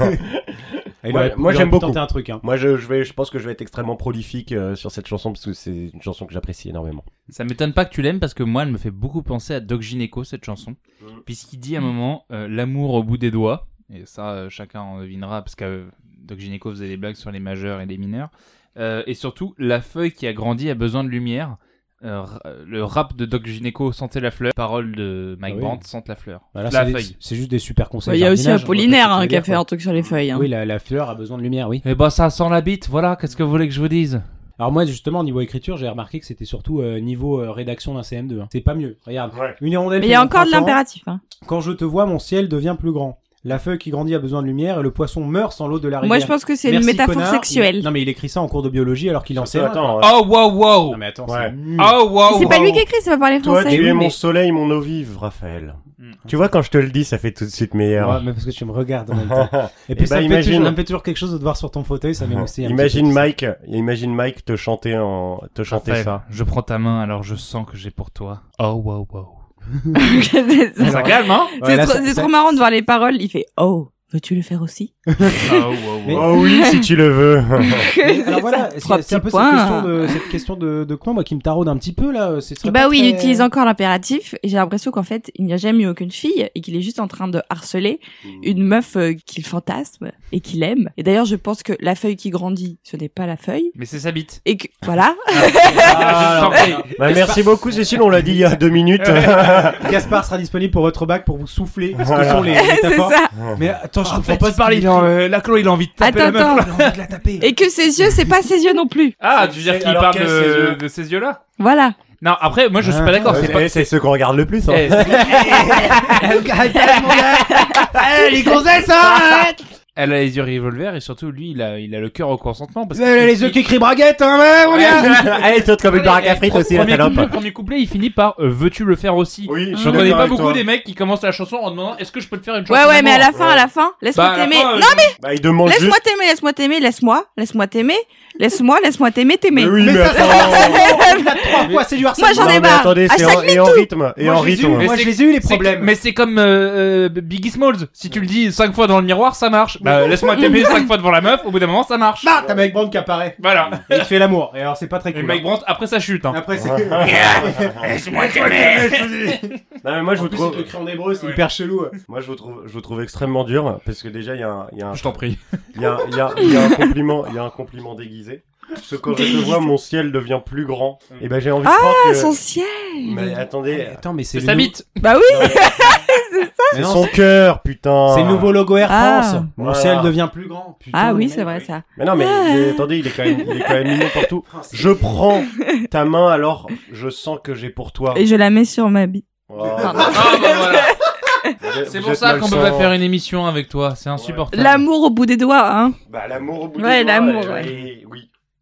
Il Ouais, aurait- moi, j'aime beaucoup. tenter un truc. Hein. moi, je, je vais, je pense que je vais être extrêmement prolifique euh, sur cette chanson parce que c'est une chanson que j'apprécie énormément. Ça m'étonne pas que tu l'aimes parce que moi, elle me fait beaucoup penser à Doc Gineco, cette chanson. Mm. Puisqu'il dit à un moment euh, l'amour au bout des doigts. Et ça, euh, chacun en devinera parce que euh, Doc Gineco faisait des blagues sur les majeurs et les mineurs. Euh, et surtout, la feuille qui a grandi a besoin de lumière. Euh, le rap de Doc Gineco sentait la fleur. Parole de Mike Ah oui. Brandt sente la fleur. Voilà, la feuille. c'est juste des super conseils. Il y a aussi Apollinaire hein, pas qui a fait quoi. un truc sur les feuilles. hein. Oui, la, la fleur a besoin de lumière, oui. Eh ben, ça sent la bite, voilà, qu'est-ce que vous voulez que je vous dise? Alors moi, justement, niveau écriture, j'ai remarqué que c'était surtout euh, niveau euh, rédaction d'un CM2. hein. C'est pas mieux. Regarde, Ouais. une hirondelle. Mais il y a encore de l'impératif. Hein. Quand je te vois, mon ciel devient plus grand. La feuille qui grandit a besoin de lumière et le poisson meurt sans l'eau de la rivière. Moi, je pense que c'est une Merci, métaphore connard. sexuelle. Il- Non, mais il écrit ça en cours de biologie alors qu'il en sait. Attends, rien. attends, Oh, wow, wow Non, mais attends, Ouais. c'est nul. Oh, wow, C'est pas wow. lui qui écrit, c'est pas parler toi, français. tu es mais- mon soleil, mon eau vive, Raphaël. Mm. Tu vois, quand je te le dis, ça fait tout de suite meilleur. Ouais, mais parce que tu me regardes en même temps. Et puis Eh ça, ben, me fait imagine- toujours, ça me fait toujours quelque chose de te voir sur ton fauteuil, ça m'émoustille un petit Imagine peu. Mike, imagine Mike te chanter en, te chanter Raphaël, ça. Je prends ta main, alors je sens que j'ai pour toi. Oh, wow, wow. c'est Ça. calme, hein. Ouais, trop marrant de voir les paroles. Il fait Oh, veux-tu le faire aussi? Oh, wow, Mais- wow. Oh oui, si tu le veux. Mais alors voilà, c'est un peu cette question de cette question de, de quoi moi qui me taraude un petit peu là. C'est Bah oui, il utilise encore l'impératif et j'ai l'impression qu'en fait, il n'y a jamais eu aucune fille et qu'il est juste en train de harceler une meuf euh, qu'il fantasme et qu'il aime. Et d'ailleurs, je pense que la feuille qui grandit, ce n'est pas la feuille Mais c'est sa bite. et que voilà. Ah. Bah, merci beaucoup, Cécile, on l'a dit il y a deux minutes. Gaspard sera disponible pour votre bac pour vous souffler ce que sont les c'est ça. Mais attends, Attends, je En comprends pas il ce parle, qu'il il en- euh, la Chloé, il a envie de taper Attends, la meuf. attends. Il a envie de la taper. Et que ses yeux, c'est pas ses yeux non plus. Ah, tu veux dire qu'il parle de, yeux de ces yeux-là? Voilà. Non, après, moi, je suis Ah, pas d'accord. Ouais, C'est pas. c'est ceux qu'on regarde le plus. Hein. Eh, les gonzesses, hein Elle a les yeux revolver et surtout, lui, il a, il a le cœur au consentement. Parce Elle a les yeux qui crient braguette, hein, ouais, mon gars Elle saute comme une baraque à frites aussi, la couplet, premier couplet, il finit par euh, Veux-tu le faire aussi? Oui, je connais pas beaucoup toi. des mecs qui commencent la chanson en demandant Est-ce que je peux te faire une chanson Ouais, ouais, mais à la fin, à la fin, laisse-moi Bah, t'aimer. fin, euh, Non, mais Bah, il demande laisse-moi t'aimer, laisse-moi t'aimer, laisse-moi, laisse-moi t'aimer, laisse-moi, laisse-moi t'aimer, t'aimer. Mais oui, Mais mais ça. Trois fois, c'est du Moi, harcèlement. j'en ai marre. attendez, c'est Hashtag en, et en rythme. Et Moi, en je les ai eu, rythme. moi, je les ai eu, les problèmes. Mais c'est comme euh, euh, Biggie Smalls. Si tu le dis cinq fois dans le miroir, ça marche. Bah, laisse-moi t'aimer cinq fois devant la meuf. Au bout d'un moment, ça marche. Bah, t'as Mike Brandt qui apparaît. Voilà. Et il fait l'amour. Et alors, c'est pas très Et cool. Mike Brandt, après ça chute. Hein. Après, c'est. Laisse-moi t'aimer. Non, mais moi, je vous trouve. en hébreu, c'est hyper chelou. Moi, je vous trouve, je vous trouve extrêmement dur parce que déjà, il y a un, il y a un, Je t'en prie. il y a un compliment, il y a un compliment déguisé. Parce que quand je te vois, mon ciel devient plus grand. Et ben, j'ai envie de croire Ah, que. son ciel. Mais attendez, Attends, mais c'est C'est le sa nou- bite. Bah oui. Mais c'est non, son cœur, putain. C'est le nouveau logo Air Ah. France. Mon Voilà. ciel devient plus grand. Putain, Ah oui, mais- c'est vrai ça. Mais non, mais attendez, il est quand même, il est quand même mignon partout. Je prends ta main, alors je sens que j'ai pour toi. Et je la mets sur ma bite. Oh, Ah, bah voilà. vous êtes- C'est vous pour êtes ça qu'on peut pas faire une émission avec toi. C'est insupportable. L'amour au bout des doigts, hein. Bah, l'amour au bout Ouais, des doigts, l'amour, euh, ouais. et- Oui.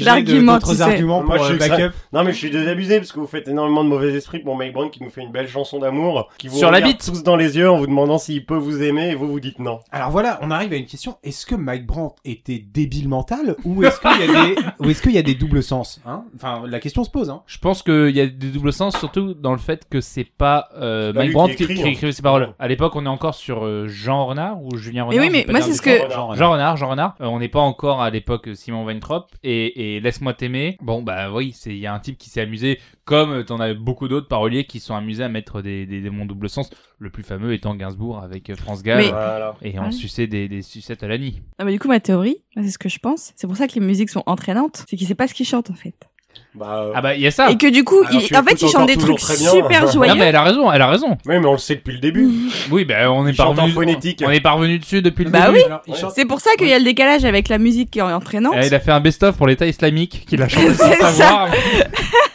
L'argument, d'autres tu sais. arguments Moi, je euh, suis extra- backup. Non, mais je suis désabusé parce que vous faites énormément de mauvais esprits pour Mike Brown qui nous fait une belle chanson d'amour. Qui vous Sur la regarde bite. tous dans les yeux en vous demandant s'il peut vous aimer et vous vous dites non. Alors voilà, on arrive à une question. Est-ce que Mike Brandt était débile mental ou est-ce qu'il y a des ou est-ce qu'il y a des doubles sens hein? Enfin, la question se pose. Hein. Je pense qu'il y a des doubles sens, surtout dans le fait que c'est pas euh, Mike Brandt qui qui, écrit, qui hein. écrivait ses paroles. Ouais. À l'époque, on est encore sur euh, Jean Renard ou Julien Mais Renard. oui, mais vais pas moi, c'est ce que-. Jean Renard, Jean Renard. Euh, on n'est pas encore à l'époque Simon Weintraub et, et Laisse-moi t'aimer. Bon, bah oui, c'est il y a un type qui s'est amusé, comme t'en as beaucoup d'autres paroliers qui sont amusés à mettre des, des, des mots double sens. Le plus fameux étant Gainsbourg avec euh, France Gall. Mais- Voilà. Et on Ouais. suçait des, des sucettes à la nid. Ah, mais du coup, ma théorie, c'est ce que je pense. C'est pour ça que les musiques sont entraînantes. C'est qu'il sait pas ce qu'il chante, en fait. Bah, euh, Ah bah il y a ça. Et que du coup, il- en fait, il chante des trucs super Non joyeux. mais elle a raison, elle a raison. Oui, mais on le sait depuis le début. Oui, bah on est Il revenu, phonétique. on est pas revenu dessus depuis le Bah début. oui. Alors, il Ouais. chante- C'est pour ça qu'il y a le décalage avec la musique qui est entraînante. Eh, il a fait un best-of pour l'État islamique qu'il a chanté sans C'est ça. savoir,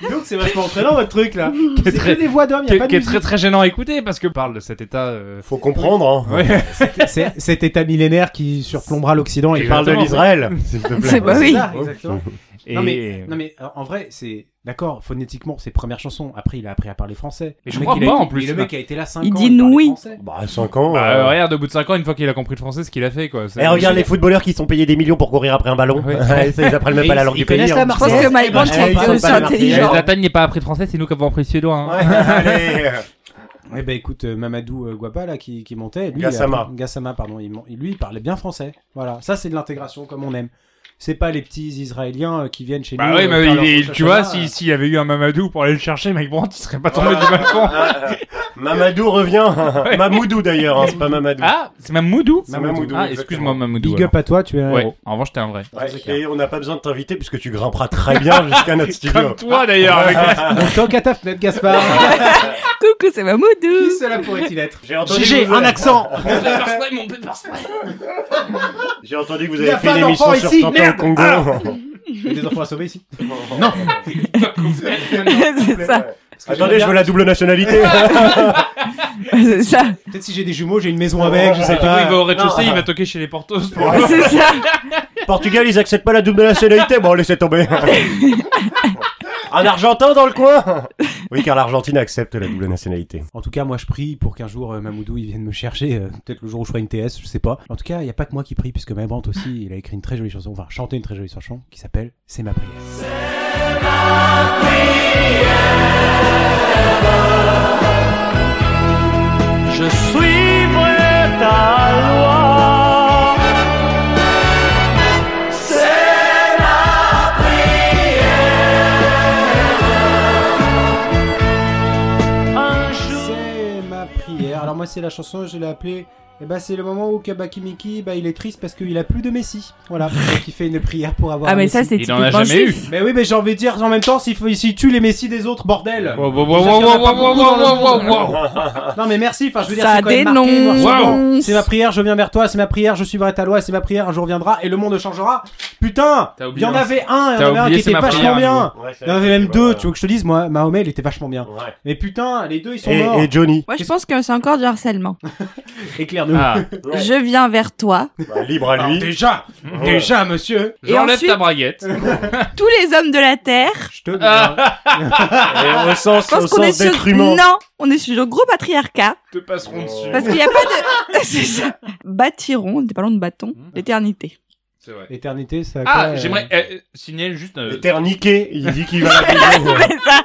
Donc c'est vachement entraînant votre truc là. est C'est très- des voix d'hommes, qui, y a pas qui de est très très gênant à écouter parce que parle de cet État. euh, Faut comprendre, hein. Cet état millénaire qui surplombera l'Occident et Il parle de l'Israël. C'est bah oui. Et... Non mais, non mais en vrai, c'est d'accord, phonétiquement, c'est première chanson. Après, il a appris à parler français. Mais je Le mec, crois il a pas, été- en plus. le mec a été là 5 Il ans. dit parlait oui. Bah, 5 ans. Bah, euh, regarde, au bout de 5 ans, une fois qu'il a compris le français, ce qu'il a fait, quoi. C'est- Et regarde les footballeurs qui sont payés des millions pour courir après un ballon. Ouais. ça, ils apprennent même pas la langue ils du pays. connaissent Je pense que Eh il était ils aussi Eh, intelligent. Zlatan n'est pas appris le français, c'est nous qui avons appris le suédois. Hein. Ouais, allez. Eh ben écoute, euh, Mamadou euh, Guapa là qui, qui montait, lui, Gassama. il a- Gassama, pardon, il, lui il parlait bien français. Voilà, ça c'est de l'intégration comme on aime. C'est pas les petits Israéliens euh, qui viennent chez Bah nous. oui, euh, mais il tu vois, si- s'il y avait eu un Mamadou pour aller le chercher, Mike Brandt, il serait pas tombé du balcon. Mamadou revient. Mamoudou d'ailleurs, hein, c'est pas Mamadou. Ah, c'est Mamoudou C'est Mamoudou. Ah, excuse-moi, Mamoudou. Big up à toi, tu es un alors. Ouais, héros. en revanche, t'es un vrai. Ouais, et on n'a pas besoin de t'inviter puisque tu grimperas très bien jusqu'à notre studio. Comme toi d'ailleurs. avec Donc toque à ta fenêtre, Gaspard. Coucou, c'est Mamoudou. qui cela pourrait-il être J'ai entendu, GG, que vous un accent. Mon. J'ai entendu que vous avez fait une émission sur ici, Tintin au. Congo. Il y a des enfants à sauver ici. c'est ça. Attendez, je veux la double nationalité. C'est ça. Peut-être si j'ai des jumeaux, j'ai une maison avec, je sais pas. il va au rez-de-chaussée, il va toquer chez les portos. Pour... C'est ça. Portugal, ils acceptent pas la double nationalité. Bon, laissez tomber. Un Argentin dans le coin Oui, car l'Argentine accepte la double nationalité. En tout cas, moi je prie pour qu'un jour euh, Mamoudou il vienne me chercher. euh, Peut-être le jour où je ferai une TS, je sais pas. En tout cas, il y a pas que moi qui prie, puisque Mike Brandt aussi, il a écrit une très jolie chanson, enfin chanté une très jolie chanson qui s'appelle C'est ma prière. Je suivrai ta loi. C'est ma prière. Un jour. C'est ma prière. Alors moi c'est la chanson, je l'ai appelée Et bah c'est le moment où Kabaki Miki, bah il est triste parce qu'il a plus de Messi. Voilà, donc il fait une prière pour avoir Ah un mais Messi. ça c'est Il en a jamais juif. Mais oui, mais j'ai envie de dire en même temps, s'il faut- s'il tue les Messi des autres, bordel. Wow, wow, wow. Non mais merci, enfin je veux dire Ça c'est quand même. C'est ma prière, je viens vers toi, c'est ma prière, je suivrai ta loi, c'est ma prière, un jour viendra et le monde changera. Putain, il y en avait un, il y en avait un qui était vachement bien. Il y en avait même deux, tu veux que je te dise, moi, Mahomet il était vachement bien. Mais putain, les deux ils sont Et, morts. et Johnny, Moi je pense que c'est encore du harcèlement. Éclaire-nous. Ah, Ouais. Je viens vers toi. Bah, libre à Alors, lui. déjà, Ouais. déjà monsieur, J'enlève ensuite- ta braguette. Tous les hommes de la terre. je te Ah. Et au sens, au qu'on est sens d'être sur humain. non, on est sur un gros patriarcat Te passeront dessus. parce qu'il n'y a pas de c'est ça. bâtiront, on était pas loin de bâton, l'éternité. C'est vrai. Éternité, ça. Ah, quoi, j'aimerais euh, euh, signaler juste. euh, Éterniqué, il dit qu'il va Mais ça,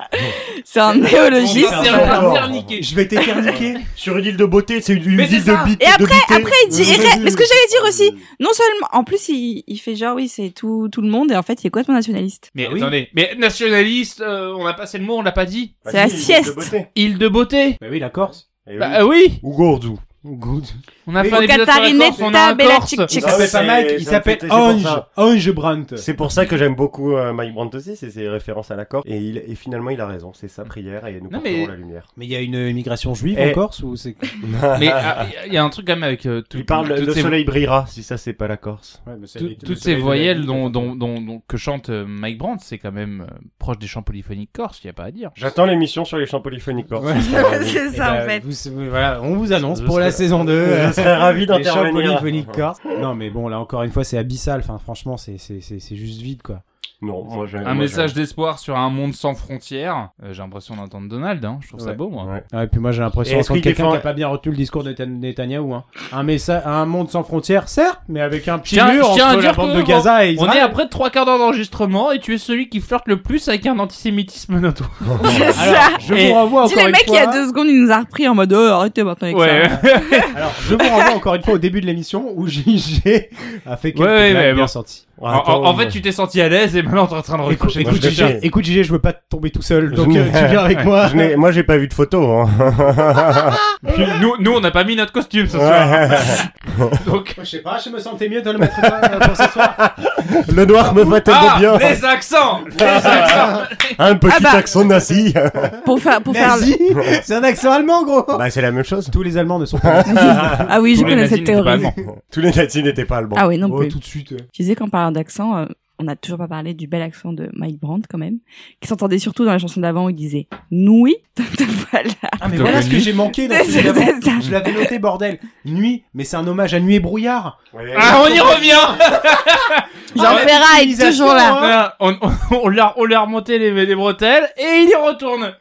c'est un néologisme. C'est ça, un alors. interniqué. Je vais t'éterniquer. Sur une île de beauté, c'est une Mais île de bite. Et après- de après, il dit- et mais ce que j'allais dire aussi, Non seulement, en plus il, il fait genre oui c'est tout tout le monde et en fait il est complètement nationaliste. Mais Ah oui. attendez, mais nationaliste, euh, on a passé le mot, on l'a pas dit. C'est la si, île de sieste. beauté. Île de beauté. Bah oui, la Corse. Eh oui. Bah euh, oui. Ou Gourdou. Good. On a fait un épisode sur la Corse, on a un Corse. Il s'appelle c'est- pas Mike, il s'appelle fait- Ange. ça. Ange Brandt. C'est pour ça que j'aime beaucoup euh, Mike Brandt aussi, c'est ses références à la Corse. Et, il, et finalement, il a raison, c'est sa prière et nous Non, porterons mais- la lumière. Mais il y a une immigration juive Eh. en Corse ou c'est Mais ah, il y a un truc quand même avec euh, tout- Il parle Le ces- soleil brillera, si ça c'est pas la Corse. Ouais, mais c'est- tout- le toutes ces voyelles dont, quoi. dont, dont, dont- que chante euh, Mike Brandt, c'est quand même euh, proche des chants polyphoniques corse, y a pas à dire. J'attends l'émission sur les chants polyphoniques corse. C'est Eh ça ben, en fait. vous- vous- voilà, on vous annonce pour la serais- saison 2. Je serais ravi d'intervenir. Non, mais bon, là encore une fois, c'est abyssal. Enfin, franchement, c'est c'est c'est c'est juste vide, quoi. Non, moi j'aime. Un moi, message d'espoir sur un monde sans frontières. Euh, J'ai l'impression d'entendre Donald, hein. je trouve ça beau moi. Ouais. Ah, et puis moi, j'ai l'impression d'entendre quelqu'un défend- qui a pas bien retenu le discours de Netan- Netanyahou. Hein. Un, message, un monde sans frontières, certes, mais avec un petit tiens- mur tiens à entre la bande de Gaza et On Israël. est après trois quarts d'heure d'enregistrement et tu es celui qui flirte le plus avec un antisémitisme notoire. C'est ça. Alors, je Et- vous renvoie encore le une mec fois. il y a deux secondes il nous a repris en mode oh, arrêtez maintenant avec Ouais. ça. Alors, je vous renvoie encore une fois au début de l'émission où JG a fait quelques Ouais, ouais, blagues bien bon. En, en- en fait, tu t'es senti à l'aise et maintenant t'es en train de Écoute, recrocher. écoute, écoute, JG, je veux pas tomber tout seul, donc euh, tu viens avec moi. Je moi j'ai pas vu de photo. Hein. Puis nous, nous, on n'a pas mis notre costume ce soir. Donc, Je sais pas, je me sentais mieux de le mettre euh, pour ce soir. Le noir me va tellement ah, bien. les accents, les accents. Un petit Ah bah. accent nazi. Pour faire pour faire Nazi C'est un accent allemand, gros bah c'est la même chose. Tous les Allemands ne sont pas nazis. Ah oui, je Tous connais cette pas théorie. Tous les nazis n'étaient pas allemands. Ah oui, non Oh, plus. tout de suite. Je disais qu'en parlant d'accent, euh, on n'a toujours pas parlé du bel accent de Mike Brandt quand même, qui s'entendait surtout dans la chanson d'avant où il disait "Nuit". voilà. Ah, mais Donc, voilà ce que j'ai manqué dans celui d'avant. Je l'avais noté, bordel. Nuit, mais c'est un hommage à Nuit et Brouillard. Ouais. Ah, on y revient. Jean Ah, Ferrat est toujours là. Voilà, on, on, on leur, on remonté les, les bretelles et il y retourne.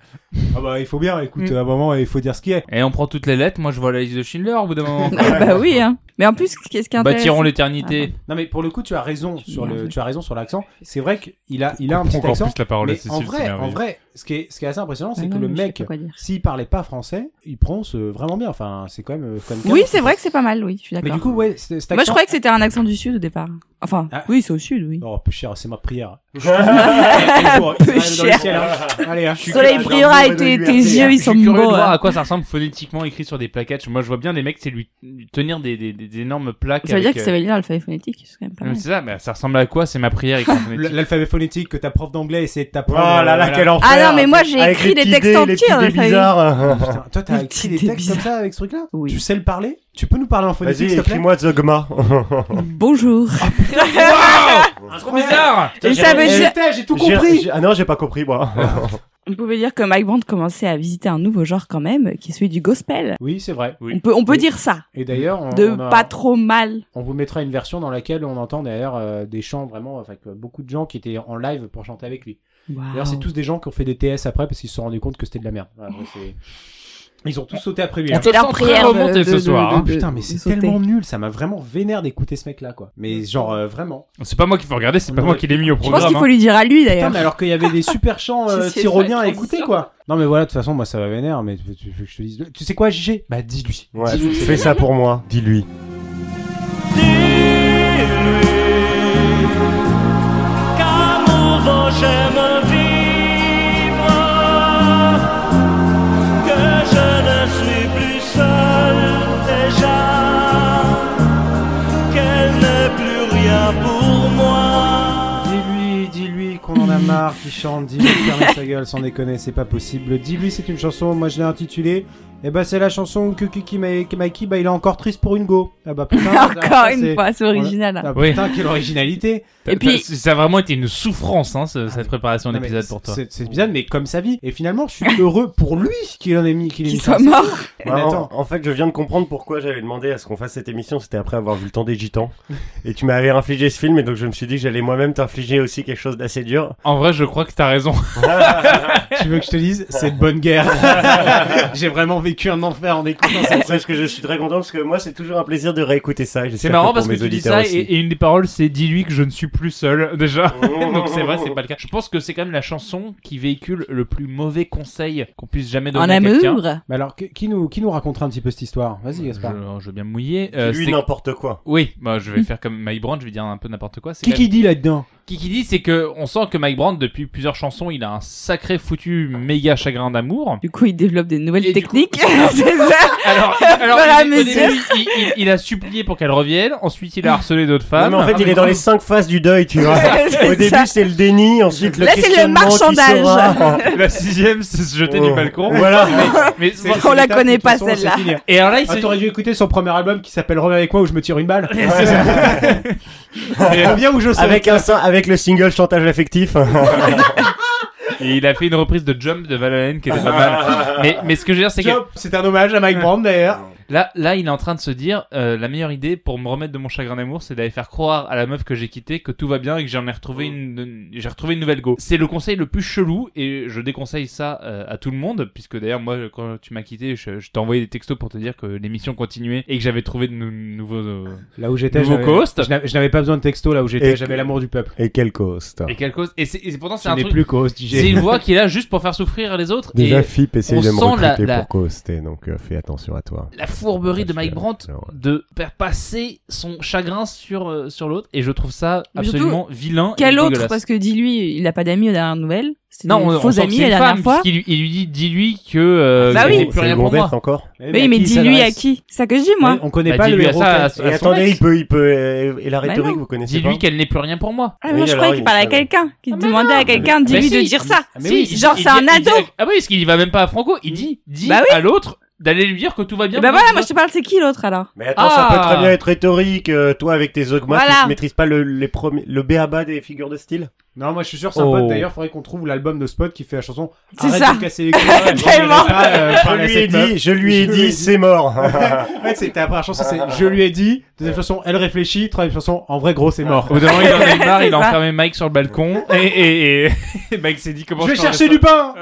Ah bah, il faut bien, écoute, Mm. à un moment, il faut dire ce qui est. Et on prend toutes les lettres. Moi, je vois la liste de Schindler au bout d'un moment. Ah bah oui hein. Mais en plus qu'est-ce qui est intéressant Bâtirons l'éternité. Non, mais pour le coup, tu as raison sur le, tu as raison sur l'accent. C'est vrai qu'il a, il a un petit Encore plus la parole à Mais en Cécile, c'est vrai, en vrai, ce qui est, ce qui est assez impressionnant, c'est Ah que non, le mais je mec, dire. s'il parlait pas français, il prononce vraiment bien. Enfin, c'est quand même, euh, quand même Oui, c'est vrai que c'est pas mal, oui, je suis Mais d'accord. du coup, ouais, c'est- cet accent. Moi je croyais que c'était un accent du sud au départ. Enfin, Ah. oui, c'est au sud, oui. Oh, peu cher, c'est ma prière. Peu cher. hein. Allez, hein. Soleil brillera et tes, tes yeux ils Je sont suis curieux de beaux. voir hein. à quoi ça ressemble phonétiquement écrit sur des plaquettes. Moi, je vois bien des mecs, c'est lui tenir des, des, des énormes plaques. Ça veut dire que euh, ça veut lire l'alphabet phonétique, c'est quand même pas mais mal. C'est ça, mais ça ressemble à quoi C'est ma prière. L'alphabet phonétique que ta prof d'anglais essaie de Oh t'apprendre. là là, euh, quel enfer. Ah non, mais moi, j'ai écrit les des textes dés l'alphabet. bizarres. Putain, toi, t'as écrit des textes comme ça avec ce truc-là? Oui. Tu sais le parler? Tu peux nous parler en phonétique, Vas-y, écris-moi Zogma. Bonjour. Waouh Trop bizarre Et ça veut dire, J'ai tout compris Ah non, j'ai pas compris, moi. on pouvait dire que Mike Brandt commençait à visiter un nouveau genre quand même, qui est celui du gospel. Oui, c'est vrai. Oui. On peut, on peut Oui. dire ça. Et d'ailleurs, on, De on a- pas trop mal. on vous mettra une version dans laquelle on entend d'ailleurs euh, des chants vraiment avec euh, beaucoup de gens qui étaient en live pour chanter avec lui. D'ailleurs, c'est tous des gens qui ont fait des TS après parce qu'ils se sont rendus compte que c'était de la merde. Voilà, Ils ont tous sauté après lui. On hein. leur prière de- remonté de- ce de- soir. de- hein. de- Putain, mais de c'est tellement nul, ça m'a vraiment vénère d'écouter ce mec-là, quoi. Mais genre, euh, vraiment. C'est pas moi qui faut regarder, c'est pas moi qui l'ai mis au Je pense programme. qu'il faut hein. lui dire à lui Putain, d'ailleurs. mais alors qu'il y avait des super chants euh, de tyroliens à écouter, quoi. Non, mais voilà, de toute façon, moi, ça va vénère, mais tu, veux que je te dise. Tu sais quoi, JG Bah, dis-lui. Ouais, Dis-lui. fais ça pour moi, dis-lui. Marre qui chante Dis-lui de fermer sa gueule sans déconner, c'est pas possible. Dis-lui, c'est une chanson, moi je l'ai intitulée. Et bah, c'est la chanson que Kiki Mikey, bah, il est encore triste pour une go. Ah bah, putain. Encore ça, une fois, c'est original. Ah, Oui. putain, quelle originalité. Et puis- ça a vraiment été une souffrance, hein, ce- cette préparation d'épisode pour toi. C'est bizarre, mais comme sa vie. Et finalement, je suis heureux pour lui qu'il en ait mis, qu'il ait Qu'il mis ça. soit mort. Attends. en, en fait, je viens de comprendre pourquoi j'avais demandé à ce qu'on fasse cette émission. C'était après avoir vu le temps des gitans. et tu m'avais infligé ce film, et donc je me suis dit que j'allais moi-même t'infliger aussi quelque chose d'assez dur. En vrai, je crois que t'as raison. Tu veux que je te dise, c'est de bonne guerre. J'ai vraiment vécu un enfer en écoutant ça. C'est presque que je suis très content parce que moi, c'est toujours un plaisir de réécouter ça. C'est marrant parce que tu dis ça et, et une des paroles c'est dis-lui que je ne suis plus seul déjà. Donc c'est vrai, c'est pas le cas. Je pense que c'est quand même la chanson qui véhicule le plus mauvais conseil qu'on puisse jamais donner En à quelqu'un. amour. Mais alors, qui nous, qui nous racontera un petit peu cette histoire? Vas-y, Gaspard. Je, je veux bien me mouiller. Euh, Lui, n'importe quoi? oui, bah, je vais faire comme Mike Brandt, je vais dire un peu n'importe quoi. Qui qui dit là-dedans? Qui qui dit, c'est que on sent que Mike Brandt, depuis plusieurs chansons, il a un sacré foutu méga chagrin d'amour. Du coup, il développe des nouvelles Et du coup- techniques. c'est ça. Alors, alors Fur et à il, début, il, il- il a supplié pour qu'elle revienne. Ensuite, il a harcelé d'autres Non, femmes. mais en fait, il est dans les cinq phases du deuil, tu vois. Au début, ça. c'est le déni, ensuite le Là, c'est le marchandage. La sixième, c'est se jeter du Oh. balcon. Voilà. Mais C'est- On la connaît pas, celle-là. et alors là, il Ah, t'aurais dû écouter son premier album qui s'appelle Reviens avec moi où je me tire une balle. C'est ça. Et reviens où je. Avec un avec le single chantage affectif. Et il a fait une reprise de Jump de Valalen qui était pas mal. Mais, mais ce que je veux dire, c'est que C'est un hommage à Mike Brandt d'ailleurs. Là, là, il est en train de se dire, euh, la meilleure idée pour me remettre de mon chagrin d'amour, c'est d'aller faire croire à la meuf que j'ai quittée que tout va bien et que j'en ai retrouvé une, une- j'ai retrouvé une nouvelle go. C'est le conseil le plus chelou et je déconseille ça euh, à tout le monde puisque d'ailleurs moi, quand tu m'as quitté, je, je t'ai envoyé des textos pour te dire que l'émission continuait et que j'avais trouvé de nou- nouveaux. euh, Là où j'étais, je n'avais- pas besoin de texto là où j'étais, Et- j'avais l'amour du peuple. Et quel cost. et quelle cause Et c'est et c'est- pourtant c'est Ce un truc. plus C'est une voix qui est là juste pour faire souffrir les autres. Déjà, et FIP essaye de me sent la- recruter la- pour coaster, donc euh, fais attention à toi. la fourberie de Mike Brandt de faire passer son chagrin sur euh, sur l'autre et je trouve ça Mais surtout, absolument vilain Quel et autre. Parce que dis-lui, il a pas d'amis aux dernières nouvelles. C'était non des faux amis c'est la dernière femme fois. puisqu'il lui- il lui dit dis-lui que euh, Bah qu'elle oui. n'est plus C'est rien pour moi encore Oui, mais dis-lui à qui? C'est ça que je dis, moi. On connaît Bah, pas le héros. Et attendez, il peut, il peut, euh, et la Bah rhétorique, vous connaissez dis-lui qu'elle n'est plus rien pour moi Ah, moi, je croyais qu'il il- parlait à quelqu'un. Qu'il Ah, demandait à quelqu'un, Bah dis-lui de dire ça. Ah, mais il- genre, il c'est un il ado. ah oui parce qu'il y va même pas à Franco il dit dis Bah à l'autre d'aller lui dire que tout va bien Bah mais voilà, il moi je te parle, c'est qui l'autre alors? Mais attends, ça Ah. peut très bien être rhétorique. euh, toi, avec tes augments, Voilà. tu maîtrises pas le, les premiers, le béaba des figures de style? Non, moi je suis sûr, c'est un pote. Oh. D'ailleurs, faudrait qu'on trouve l'album de Spot qui fait la chanson. C'est Arrête ça. de casser les couilles. Tellement. Pas, euh, Je à lui ai cette meuf. dit, je lui ai Je lui ai dit, dit. c'est mort. En fait, c'était la première chanson, c'est Je lui ai dit. Deuxième chanson, elle réfléchit. Troisième chanson, en vrai, gros, c'est mort. Au bout d'un moment, il en a eu marre, il a C'est ça. enfermé Mike sur le balcon et, et, et, et Mike s'est dit comment Je vais chercher du pain.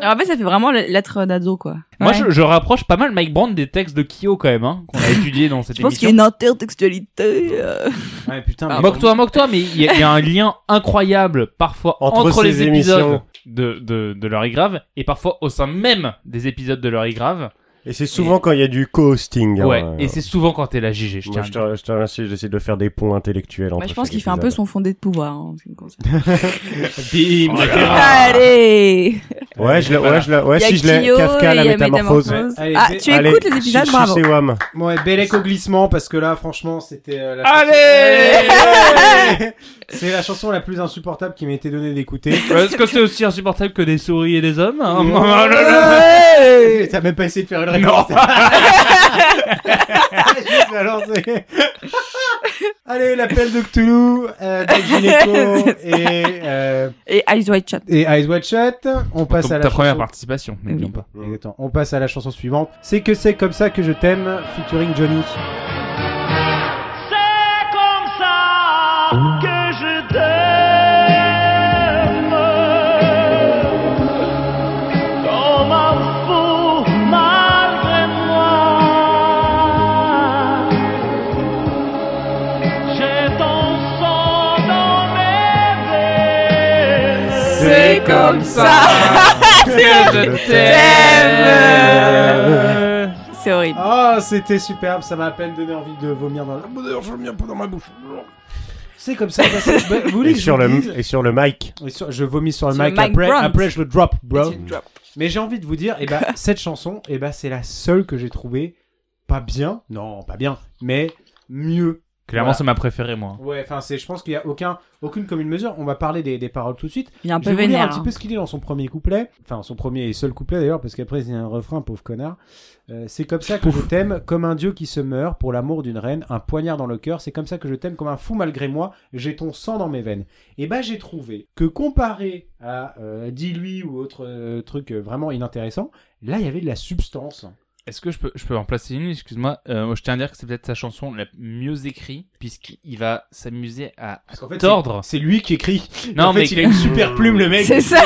Alors, En fait, ça fait vraiment lettre d'ado, quoi. Moi, je, je rapproche pas mal Mike Brandt des textes de Kyo quand même, hein, qu'on a étudié dans cette Je pense qu'il y a émission. une intertextualité. euh. Ouais, putain. mais- Moque-toi, moque-toi, mais il y, a- il y a un lien incroyable parfois Entre entre, les épisodes émissions. de, de, de L'heure est grave et parfois au sein même des épisodes de L'heure est grave. Et c'est souvent quand il y a du co-hosting. hein. Ouais, et c'est souvent quand t'es la JG, je Moi, tiens. je te, je te remercie, j'essaie de faire des ponts intellectuels entre Moi, je pense qu'il fait un peu son fondé de pouvoir. hein, en ce qui me concerne. Bim, Oh. Allez Ouais, je l'ai, ouais, je l'ai, ouais, si je l'ai, Kafka, la métamorphose. Ah, tu Allez, écoutes les épisodes, bravo. Ouais, bel écho glissement parce que là, franchement, c'était. euh, la Allez C'est la chanson la plus insupportable qui m'a été donnée d'écouter. Est-ce que c'est aussi insupportable que des souris et des hommes hein Ouais. T'as même pas essayé de faire une réponse. Allez, l'appel de Cthulhu, euh, de Gynéco et, euh, Et Eyes Wide Shut. et Eyes Wide Shut. On passe Comme à la ta première participation, n'oublions Oui. pas. Exactement. On passe à la chanson suivante. C'est que c'est comme ça que je t'aime, featuring Johnny. Comme ça que je t'aime. C'est horrible. Oh, c'était superbe, ça m'a à peine donné envie de vomir dans la... D'ailleurs, je vomis un peu dans ma bouche. C'est comme ça, bah, c'est- bah, vous voulez Et que je sur vous le, et sur le mic. Et sur- Je vomis sur le Sur le mic, mic après, après je le drop, bro. Mais j'ai envie de vous dire, eh ben, cette chanson, eh ben, c'est la seule que j'ai trouvée pas bien, non, pas bien, mais mieux Clairement, Voilà. c'est ma préférée, moi. Ouais, enfin, c'est, je pense qu'il y a aucun, aucune commune mesure. On va parler des, des paroles tout de suite. Il est un Je peu vais vénère. un petit hein. peu ce qu'il dit dans son premier couplet. Enfin, son premier et seul couplet d'ailleurs, parce qu'après, il y a un refrain, pauvre connard. Euh, c'est comme ça que je t'aime, comme un dieu qui se meurt pour l'amour d'une reine, un poignard dans le cœur. C'est comme ça que je t'aime, comme un fou malgré moi. J'ai ton sang dans mes veines. Et bah, j'ai trouvé que comparé à euh, Dis-lui ou autre euh, truc euh, vraiment inintéressant, là, il y avait de la substance. Est-ce que je peux, je peux en placer une Excuse-moi? Euh, moi, je tiens à dire que c'est peut-être sa chanson la mieux écrite, puisqu'il va s'amuser à Parce qu'en fait, tordre. c'est lui qui écrit. Non, en fait, mais- il a une super plume, le mec. C'est ça.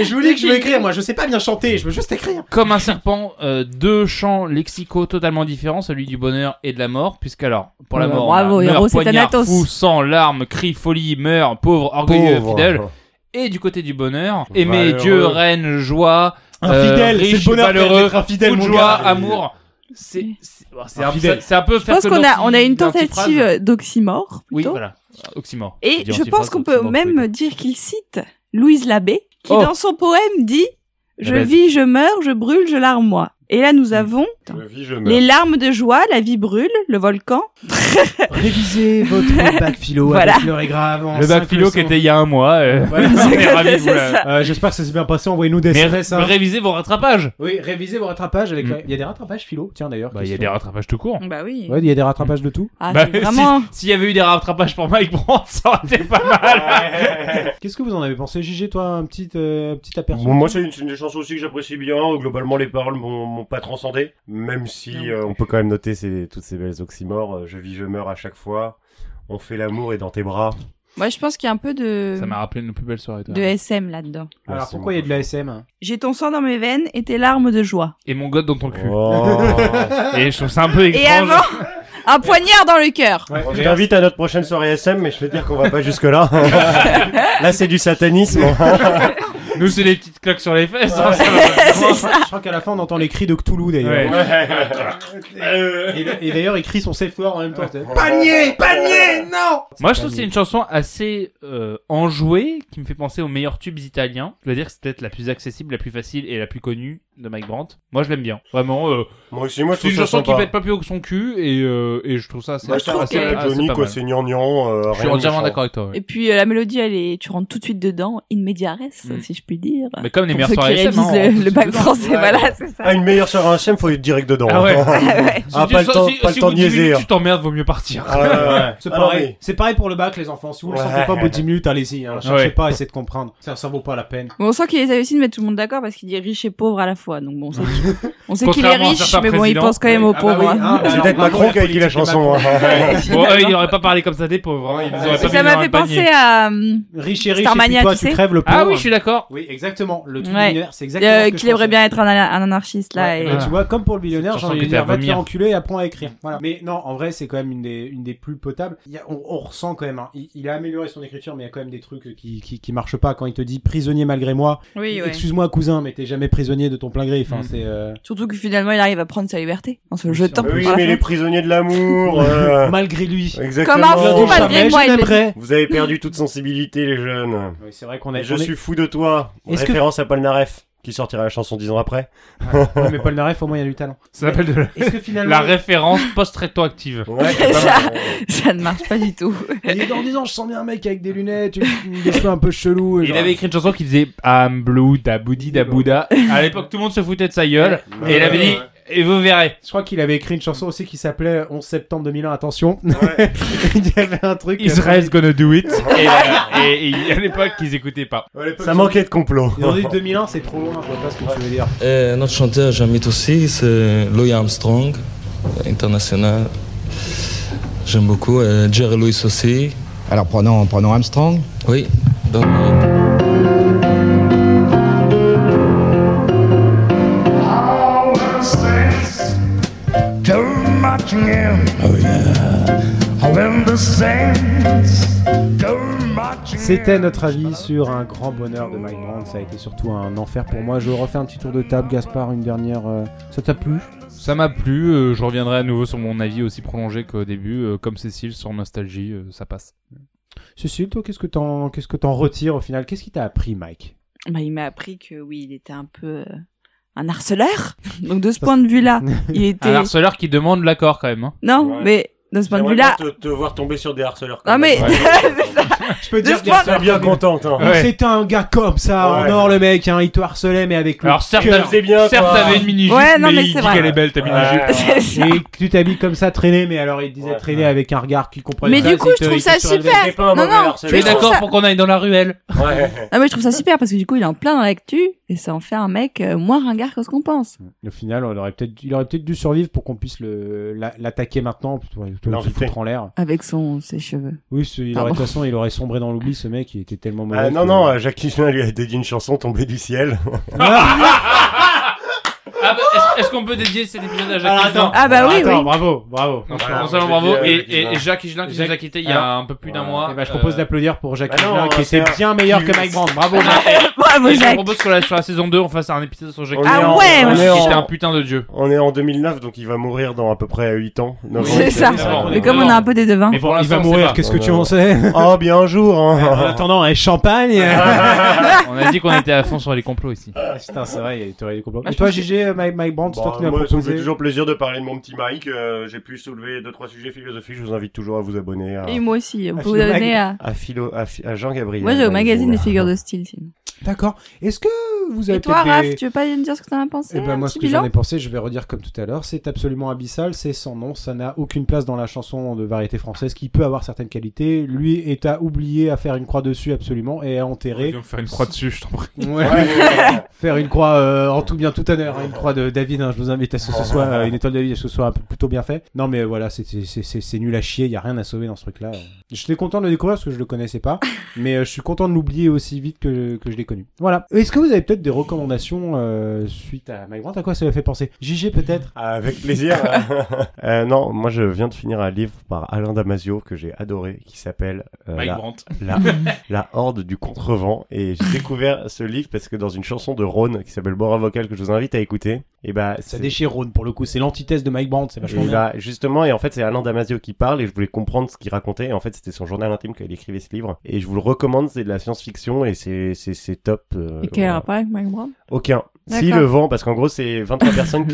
Et je vous dis que je veux écrire. Moi, je sais pas bien chanter. Je veux juste écrire. Comme un serpent, euh, deux chants lexicaux totalement différents, celui du bonheur et de la mort, puisqu'alors, pour la mort, bravo, héros, c'est Thanatos. fou, sang, larmes, cri, folie, meurt, pauvre, orgueilleux, Pauvre. fidèle. Et du côté du bonheur, aimer. Dieu, reine, joie, Infidèle, euh, c'est le riche, bonheur valeureux, d'être infidèle, mon joie, gars. amour. C'est, c'est, c'est un, Infidèle. c'est un peu Je pense qu'on a, on a une tentative d'oxymore, Oui, voilà. Oxymore. Et je pense qu'on peut même oui. dire qu'il cite Louise Labbé, qui Oh. dans son poème dit Je vis, je meurs, je brûle, je larme moi. Et là, nous avons je meurs. les larmes de joie, la vie brûle, le volcan. Révisez votre bac philo Voilà. avec l'heure et grave. en Le bac philo leçons. qui était il y a un mois. euh, Voilà. ça. Euh, J'espère que ça s'est bien passé. Envoyez-nous des Mais SMS. hein. révisez vos rattrapages. Oui, révisez vos rattrapages. Avec Mm. Il y a des rattrapages philo, tiens d'ailleurs. Bah, il y a des rattrapages tout court. Bah oui. Ouais, il y a des rattrapages de tout. Ah, Bah, vraiment. si- S'il y avait eu des rattrapages pour Mike Brandt, ça aurait été pas mal. Qu'est-ce que vous en avez pensé, JG, toi, un petit, euh, petit aperçu? Bon, moi, c'est une, une des chansons aussi que j'apprécie bien. Globalement, les paroles m'ont m'ont pas transcendé. Même si euh, on peut quand même noter ces, toutes ces belles oxymores. Euh, Je vis, je meurs à chaque fois. On fait l'amour et dans tes bras. Moi, je pense qu'il y a un peu de, Ça m'a rappelé une plus belle soirée. toi. de SM là-dedans. Alors pourquoi il y a de la SM hein? J'ai ton sang dans mes veines et tes larmes de joie. Et mon god dans ton cul. Oh. Et je trouve ça un peu étrange. Et avant, un poignard dans le cœur. Ouais, Je t'invite à notre prochaine soirée SM, mais je peux te dire qu'on va pas jusque là. là, c'est du satanisme. Nous, c'est des petites claques sur les fesses. hein, Ouais. ça va. C'est ça. Je crois qu'à la fin, on entend les cris de Cthulhu d'ailleurs. Ouais. Et, et d'ailleurs, il crie son safe word en même temps. Panier Panier Non Moi, je trouve que c'est une chanson assez euh, enjouée qui me fait penser aux meilleurs tubes italiens. Je veux dire que c'est peut-être la plus accessible, la plus facile et la plus connue de Mike Brandt. Moi, je l'aime bien. Vraiment, euh, Moi aussi, moi, je c'est trouve une chanson qui pète pas plus haut que son cul et, euh, et je trouve ça assez, Bah, je trouve assez- que assez Johnny, quoi, c'est gnangnan. Euh, Je suis entièrement d'accord avec toi. ouais. Et puis euh, la mélodie, elle est, tu rentres tout de suite dedans, in media res, Mm. si je puis dire. Mais comme les meilleurs soirées SM, hein, le, bac français, voilà, c'est ça. Ah, une meilleure soirée en SM, faut être direct dedans. Ah ouais. Ouais. Ah, Si pas le temps, si- pas le temps de de 10 niaiser. minutes, tu t'emmerdes, vaut mieux partir. Ah, ouais, ouais. C'est Ah, pareil. mais- C'est pareil pour le bac, les enfants. Si vous le sentez pas au bout de 10 minutes, allez-y. Hein. Cherchez Ouais. pas à essayer de comprendre. Ça, ça vaut pas la peine. Bon, on sent qu'il essaie aussi de mettre tout le monde d'accord parce qu'il dit riche et pauvre à la fois. Donc bon, on sait qu'il- on sait qu'il est riche, mais bon, il pense quand même aux Ah bah pauvres. hein. hein, bah C'est peut-être Macron qui a la écrit la chanson. Hein. Bon, eux, il aurait pas parlé comme ça des pauvres. Hein. Ça m'a fait penser à euh, Riche et riche, et toi, tu tu sais. crèves le pauvre. Ah oui, je suis d'accord. Oui, exactement. Le truc Ouais. millionnaire, c'est exactement euh, ce qu'il aimerait bien être un, un anarchiste là. Ouais, et... tu vois, comme pour le millionnaire, était à dire, va te faire enculer et apprends à écrire. Voilà. Mais non, en vrai, c'est quand même une des, une des plus potables. Il y a- on, on ressent quand même, hein, il, il a amélioré son écriture, mais il y a quand même des trucs qui, qui, qui marchent pas quand il te dit prisonnier malgré moi. Oui, ouais. Excuse-moi, cousin, mais t'es jamais prisonnier de ton plein gré. Enfin, Mm. c'est, euh, Surtout que finalement, il arrive à prendre sa liberté en se jetant. Oui, mais les prisonniers de l'amour. euh, malgré lui. Exactement. Comme un fou, malgré moi. Vous avez perdu toute sensibilité, les jeunes. Oui, c'est vrai qu'on a, je suis fou de toi. Est-ce que- Référence à Paul Naref, qui sortira la chanson dix ans après. Ouais, mais Paul Naref, au moins, il y a du talent. Ça s'appelle de la- que finalement. la référence post-rétroactive. Ouais, ça. ne marche pas du tout. Et dans 10 ans, je sens bien un mec avec des lunettes, une- des cheveux un peu chelous. et Il genre- avait écrit une chanson qui disait I'm blue, da boudi, da. À l'époque, tout le monde se foutait de sa gueule. Et il avait dit, et vous verrez. Je crois qu'il avait écrit une chanson aussi qui s'appelait 11 septembre 2001, attention. Ouais. il y avait un truc. Israel's gonna do it. Et, euh, et- et à l'époque, ils écoutaient pas. Ça manquait de complot. Ils ont dit 2001, c'est trop loin, je vois pas ce que tu veux dire. Et notre chanteur j'aime aussi, c'est Louis Armstrong, international. J'aime beaucoup. Et Jerry Lewis aussi. Alors prenons, prenons Armstrong. Oui. Donc, euh, C'était notre avis sur un grand bonheur de Mike Brandt. Ça a été surtout un enfer pour moi. Je refais un petit tour de table. Gaspard, une dernière. euh, Ça t'a plu? Ça m'a plu. euh, je reviendrai à nouveau sur mon avis aussi prolongé qu'au début. euh, comme Cécile sur Nostalgie, euh, ça passe. Cécile, toi, qu'est-ce que t'en qu'est-ce que t'en retires au final? Qu'est-ce qui t'a appris, Mike? Bah, il m'a appris que oui, il était un peu euh, un harceleur? Donc de ce point de vue-là, il était. Un harceleur qui demande l'accord quand même. hein. Non, Ouais. mais de ce point de vue-là. te, te voir tomber sur des harceleurs. Non comme mais ça. Je peux dire point- T'es bien contente. Hein. Ouais. C'est un gars comme ça, Ouais. en or le mec, hein, il te harcelait mais avec le Alors certes, cœur. t'avais- C'est bien, certes, quoi. t'avais une mini jupe, Ouais, non, mais, mais il c'est dit vrai. qu'elle est belle ta mini jupe. Ouais. C'est ça. Et que tu t'habilles comme ça, traîner, mais alors il disait Ouais, traîner ouais. avec un regard qu'il comprenait Mais pas, du coup, je trouve ça super. T'es pas un Non, mauvais non, harceleur. Tu es je trouve d'accord ça- pour qu'on aille dans la ruelle Ouais. Ah mais je trouve ça super parce que du coup il est en plein dans l'actu et ça en fait un mec euh, moins ringard que ce qu'on pense. Au final, on aurait peut-être, il aurait peut-être dû survivre pour qu'on puisse le, la- l'attaquer maintenant, plutôt, plutôt que de se L'inviter. foutre en l'air. Avec son ses cheveux. Oui, il aurait, Pardon. de toute façon, il aurait sombré dans l'oubli, ce mec, il était tellement mauvais. Ah, non, que- non, Jacques Higelin lui a dédié une chanson tombée du ciel. Ah bah, est-ce, est-ce qu'on peut dédier cet épisode à Jacques Alors, Higelin attends. Ah bah oui, Attends, oui. bravo, bravo. Non, seulement bravo, et, Jacques et, Higelin. et Jacques Higelin qui Jacques- nous a quittés il y a Alors, un peu plus d'un voilà. mois. Eh ben, je propose Euh, d'applaudir pour Jacques bah non, Higelin, qui c'est était un- bien meilleur que Mike Brandt. Bravo, Jacques. Bravo et je Jacques. propose que la- sur la saison 2, on fasse un épisode sur Jacques On Ah est en- ouais, on moi, est Higelin, en- un putain de dieu. On est en 2009, donc il va mourir dans à peu près 8 ans. neuf ans. C'est ça. bon, Mais comme est on a un peu des devins. Mais pour il va mourir, qu'est-ce que tu en sais? Oh, bien un jour, En hein. attendant, un champagne. On a dit qu'on était à fond sur les complots ici. Ah, Putain, c'est vrai, il y aurait des complots. Bah, Et je toi, GG, euh, Mike, Mike Brandt, c'est toi Bon, qui m'as moi, ça me fait proposé. toujours plaisir de parler de mon petit Mike. euh, J'ai pu soulever deux trois sujets philosophiques. Je vous invite toujours à vous abonner à, Et moi aussi. Vous abonner à. à, philo, à, à Jean-Gabriel. Moi j'ai au magazine des figures de style. D'accord. Est-ce que vous avez Et toi Raph, des... tu veux pas me dire ce que t'en as pensé Eh ben moi, ce que j'en ai pensé, je vais redire comme tout à l'heure, c'est absolument abyssal, c'est sans nom, ça n'a aucune place dans la chanson de variété française qui peut avoir certaines qualités. Lui est à oublier, à faire une croix dessus absolument et à enterrer. Faire une croix dessus, je t'en prie. Ouais. Faire une croix euh, en tout bien tout honneur, hein, une croix de David. hein, je vous invite à ce que ce soit euh, une étoile de David, à ce que ce soit plutôt bien fait. Non mais voilà, c'est nul à chier, il y a rien à sauver dans ce truc-là. J'étais content de le découvrir parce que je le connaissais pas, mais euh, je suis content de l'oublier aussi vite que, que je l'ai connu. Voilà. Est-ce que vous avez peut-être des recommandations euh, suite à Mike Brandt À quoi ça m'a fait penser? JG peut-être? Avec plaisir. Euh, non, moi je viens de finir un livre par Alain Damasio que j'ai adoré qui s'appelle euh, Mike la, Brandt. la, la Horde du Contrevent. Et j'ai découvert ce livre parce que dans une chanson de Rhône qui s'appelle Bora Vocal que je vous invite à écouter, et bah Ça c'est- déchire Rhône pour le coup, c'est l'antithèse de Mike Brandt, c'est vachement Et bien. bah, justement, et en fait, c'est Alain Damasio qui parle et je voulais comprendre ce qu'il racontait. Et en fait, c'était son journal intime quand il écrivait ce livre. Et je vous le recommande, c'est de la science-fiction et c'est, top. euh, Et quel voilà. rapport avec Mike Brown Aucun. Si le vent, parce qu'en gros, c'est 23 personnes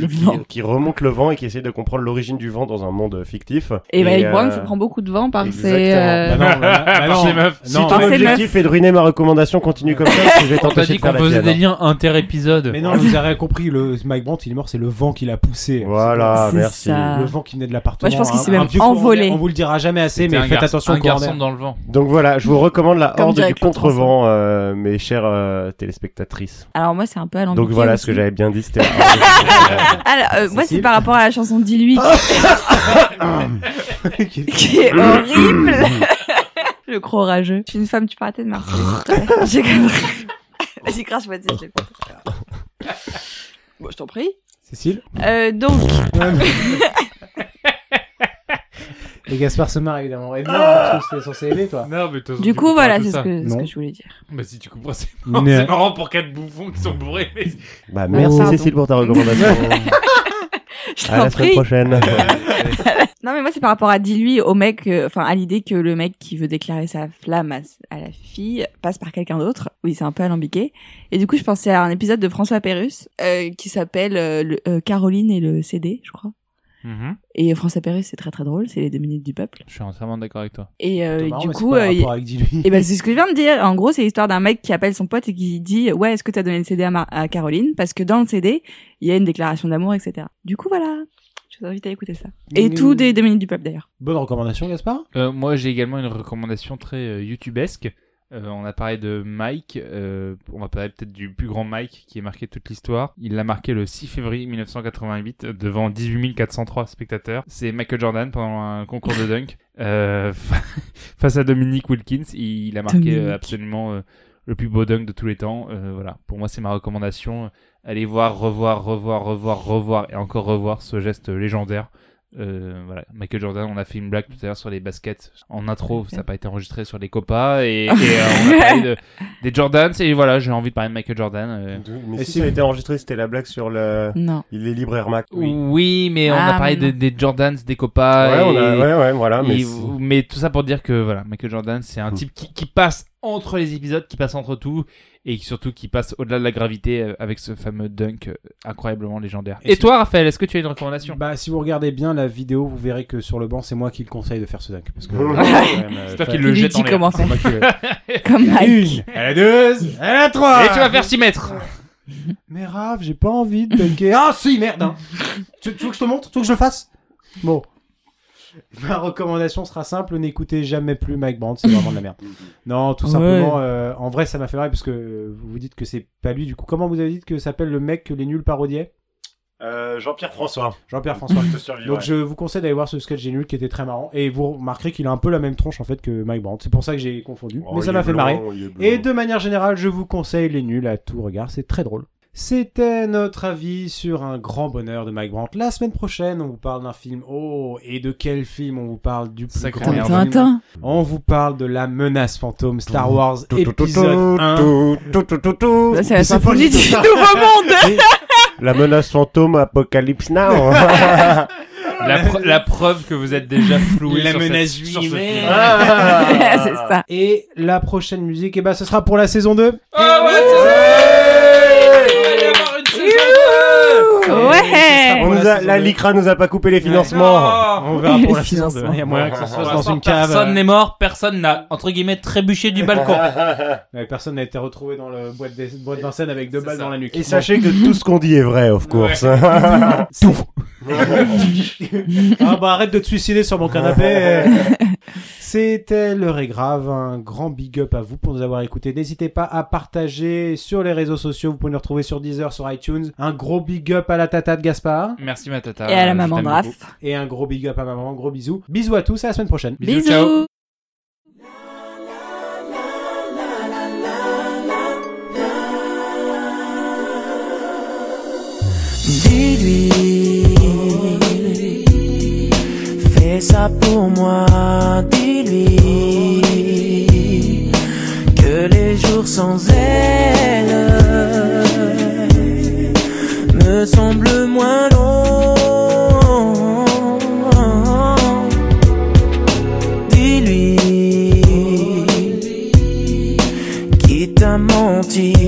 qui, remontent le vent et qui essaient de comprendre l'origine du vent dans un monde fictif. Et Mike euh, Brown se prend beaucoup de vent par ses. euh, Bah non, bah, bah non. meufs. Si Non, ton objectif est de ruiner ma recommandation, continue comme ça, parce que je vais t'empêcher dit de faire qu'on la faisait tienne. des liens inter-épisodes. Mais non, vous avez compris, le Mike Brandt, il est mort, c'est le vent qui l'a poussé. Voilà, merci. ça. Le vent qui venait de l'appartement. Moi, je pense qu'il s'est même envolé. On vous le dira jamais assez, mais faites attention au Un garçon dans le vent. Donc voilà, je vous recommande la Horde du Contrevent, euh, mes chères euh, téléspectatrices. Alors moi c'est un peu alambiqué. Voilà aussi. ce que j'avais bien dit, c'était. Alors, euh, moi c'est par rapport à la chanson Dis-lui Qui- qui est horrible. Le gros rageux. Je suis une femme, tu peux arrêter de marceler. J'ai compris. Vas-y, crache-moi dessus. j'ai compris. Bon, je t'en prie. Cécile? Euh, donc, Et Gaspard se marre évidemment. Et non, parce que c'était censé aider toi. Non, mais du coup, comprends voilà, tout c'est ce ça. que, ce Non. que je voulais dire. Bah si tu comprends, c'est Mais- marrant, c'est marrant pour quatre bouffons qui sont bourrés. Mais... Bah merci pardon. Cécile pour ta recommandation. Je à t'en la semaine prie. prochaine. Non, mais moi, c'est par rapport à dis-lui au mec, euh, enfin, à l'idée que le mec qui veut déclarer sa flamme à, à la fille passe par quelqu'un d'autre. Oui, c'est un peu alambiqué. Et du coup, je pensais à un épisode de François Pérus, euh, qui s'appelle euh, le- euh, Caroline et le CD, je crois. Mhm. Et François Pérus, c'est très très drôle, c'est les deux minutes du peuple. Je suis entièrement d'accord avec toi. Et euh, marrant, du coup, le euh, il- et ben c'est ce que je viens de dire. En gros, c'est l'histoire d'un mec qui appelle son pote et qui dit ouais, est-ce que t'as donné le CD à, Mar- à Caroline? Parce que dans le CD, il y a une déclaration d'amour, etc. Du coup, voilà. Je vous invite à écouter ça. Et Mmh. tout des deux minutes du peuple d'ailleurs. Bonne recommandation, Gaspard? Euh, moi, j'ai également une recommandation très euh, YouTubesque. Euh, on a parlé de Mike. euh, on va parler peut-être du plus grand Mike qui a marqué toute l'histoire. Il l'a marqué le 6 février 1988 euh, devant 18 403 spectateurs. C'est Michael Jordan pendant un concours de dunk. Euh, face à Dominique Wilkins, il, il a marqué Dominique. absolument le plus beau dunk de tous les temps. Voilà, pour moi, c'est ma recommandation. Allez voir, revoir, revoir, revoir, revoir et encore revoir ce geste légendaire. Euh, voilà, Michael Jordan, on a fait une blague tout à l'heure sur les baskets en intro, ça n'a pas été enregistré sur les copas et, et, euh, on a parlé de, des Jordans et voilà, j'ai envie de parler de Michael Jordan. euh. Mais Et si si- ça a été enregistré, c'était la blague sur le. Non. Il est libre Air Max. Oui. mais on Ah, a parlé mais de- des Jordans, des copas. Ouais, on a- et- ouais, ouais, voilà. Mais et- c'est- mais tout ça pour dire que voilà, Michael Jordan, c'est un type qui, qui passe entre les épisodes, qui passe entre tout, et surtout qui passe au-delà de la gravité euh, avec ce fameux dunk euh, incroyablement légendaire. Et toi, Raphaël, est-ce que tu as une recommandation? Bah, si vous regardez bien la vidéo, vous verrez que sur le banc, c'est moi qui le conseille de faire ce dunk. Parce que C'est toi qui le jette en dit l'air. comment qui- Comme Mike. Une, elle a deux, elle a trois. Et tu vas faire 6 mètres Mais Raph, j'ai pas envie de dunker. Ah si, merde hein. tu, tu veux que je te montre? Tu veux que je le fasse? Bon. Ma recommandation sera simple, n'écoutez jamais plus Mike Brandt, c'est vraiment de la merde. Non, tout Ouais. simplement, euh, en vrai ça m'a fait marrer parce que euh, vous vous dites que c'est pas lui, du coup comment vous avez dit que s'appelle le mec que les nuls parodiaient? Euh, Jean-Pierre François. Jean-Pierre François. Donc je vous conseille d'aller voir ce sketch des nuls qui était très marrant et vous remarquerez qu'il a un peu la même tronche en fait que Mike Brandt. C'est pour ça que j'ai confondu, Oh, mais ça m'a fait blanc, marrer. Et de manière générale, je vous conseille les nuls à tout regard, c'est très drôle. C'était notre avis sur un grand bonheur de Mike Brandt. La semaine prochaine, on vous parle d'un film. Oh, et de quel film on vous parle du plus Sacré grand film Tintin. On vous parle de la menace fantôme Star Wars Tout, tout, tout, épisode 1. tout, tout, tout, tout, tout. Là, c'est la symphonie du. Nouveau Monde. La menace fantôme Apocalypse Now. la, pre- la preuve que vous êtes déjà floué La sur, cette- menace sur ce juive. film. Ah. c'est ça. Et la prochaine musique, eh ben, ce sera pour la saison 2. Ah ouais, c'est ça Il va y avoir une saison Ouais. On nous a, la LICRA nous a pas coupé les financements. Non On verra pour la saison 2. financements. Il y a moyen que ça se dans une cave. Personne n'est mort, personne n'a, entre guillemets, trébuché du balcon. Personne n'a été retrouvé dans le boîte de, boîte Vincennes avec deux balles ça. dans la nuque. Et sachez que tout ce qu'on dit est vrai, of course. Tout. ah bah arrête de te suicider sur mon canapé. C'était l'heure est grave. Un grand big up à vous pour nous avoir écoutés. N'hésitez pas à partager sur les réseaux sociaux. Vous pouvez nous retrouver sur Deezer, sur iTunes. Un gros big up à la tata de Gaspard. Merci ma tata. Et à la maman de Raph. Et un gros big up à ma maman. Gros bisous. Bisous à tous. À la semaine prochaine. Bisous, ciao. Dis-lui, fais ça pour moi, dis-lui que les jours sans elle me semblent moins longs. Dis-lui, quitte à mentir,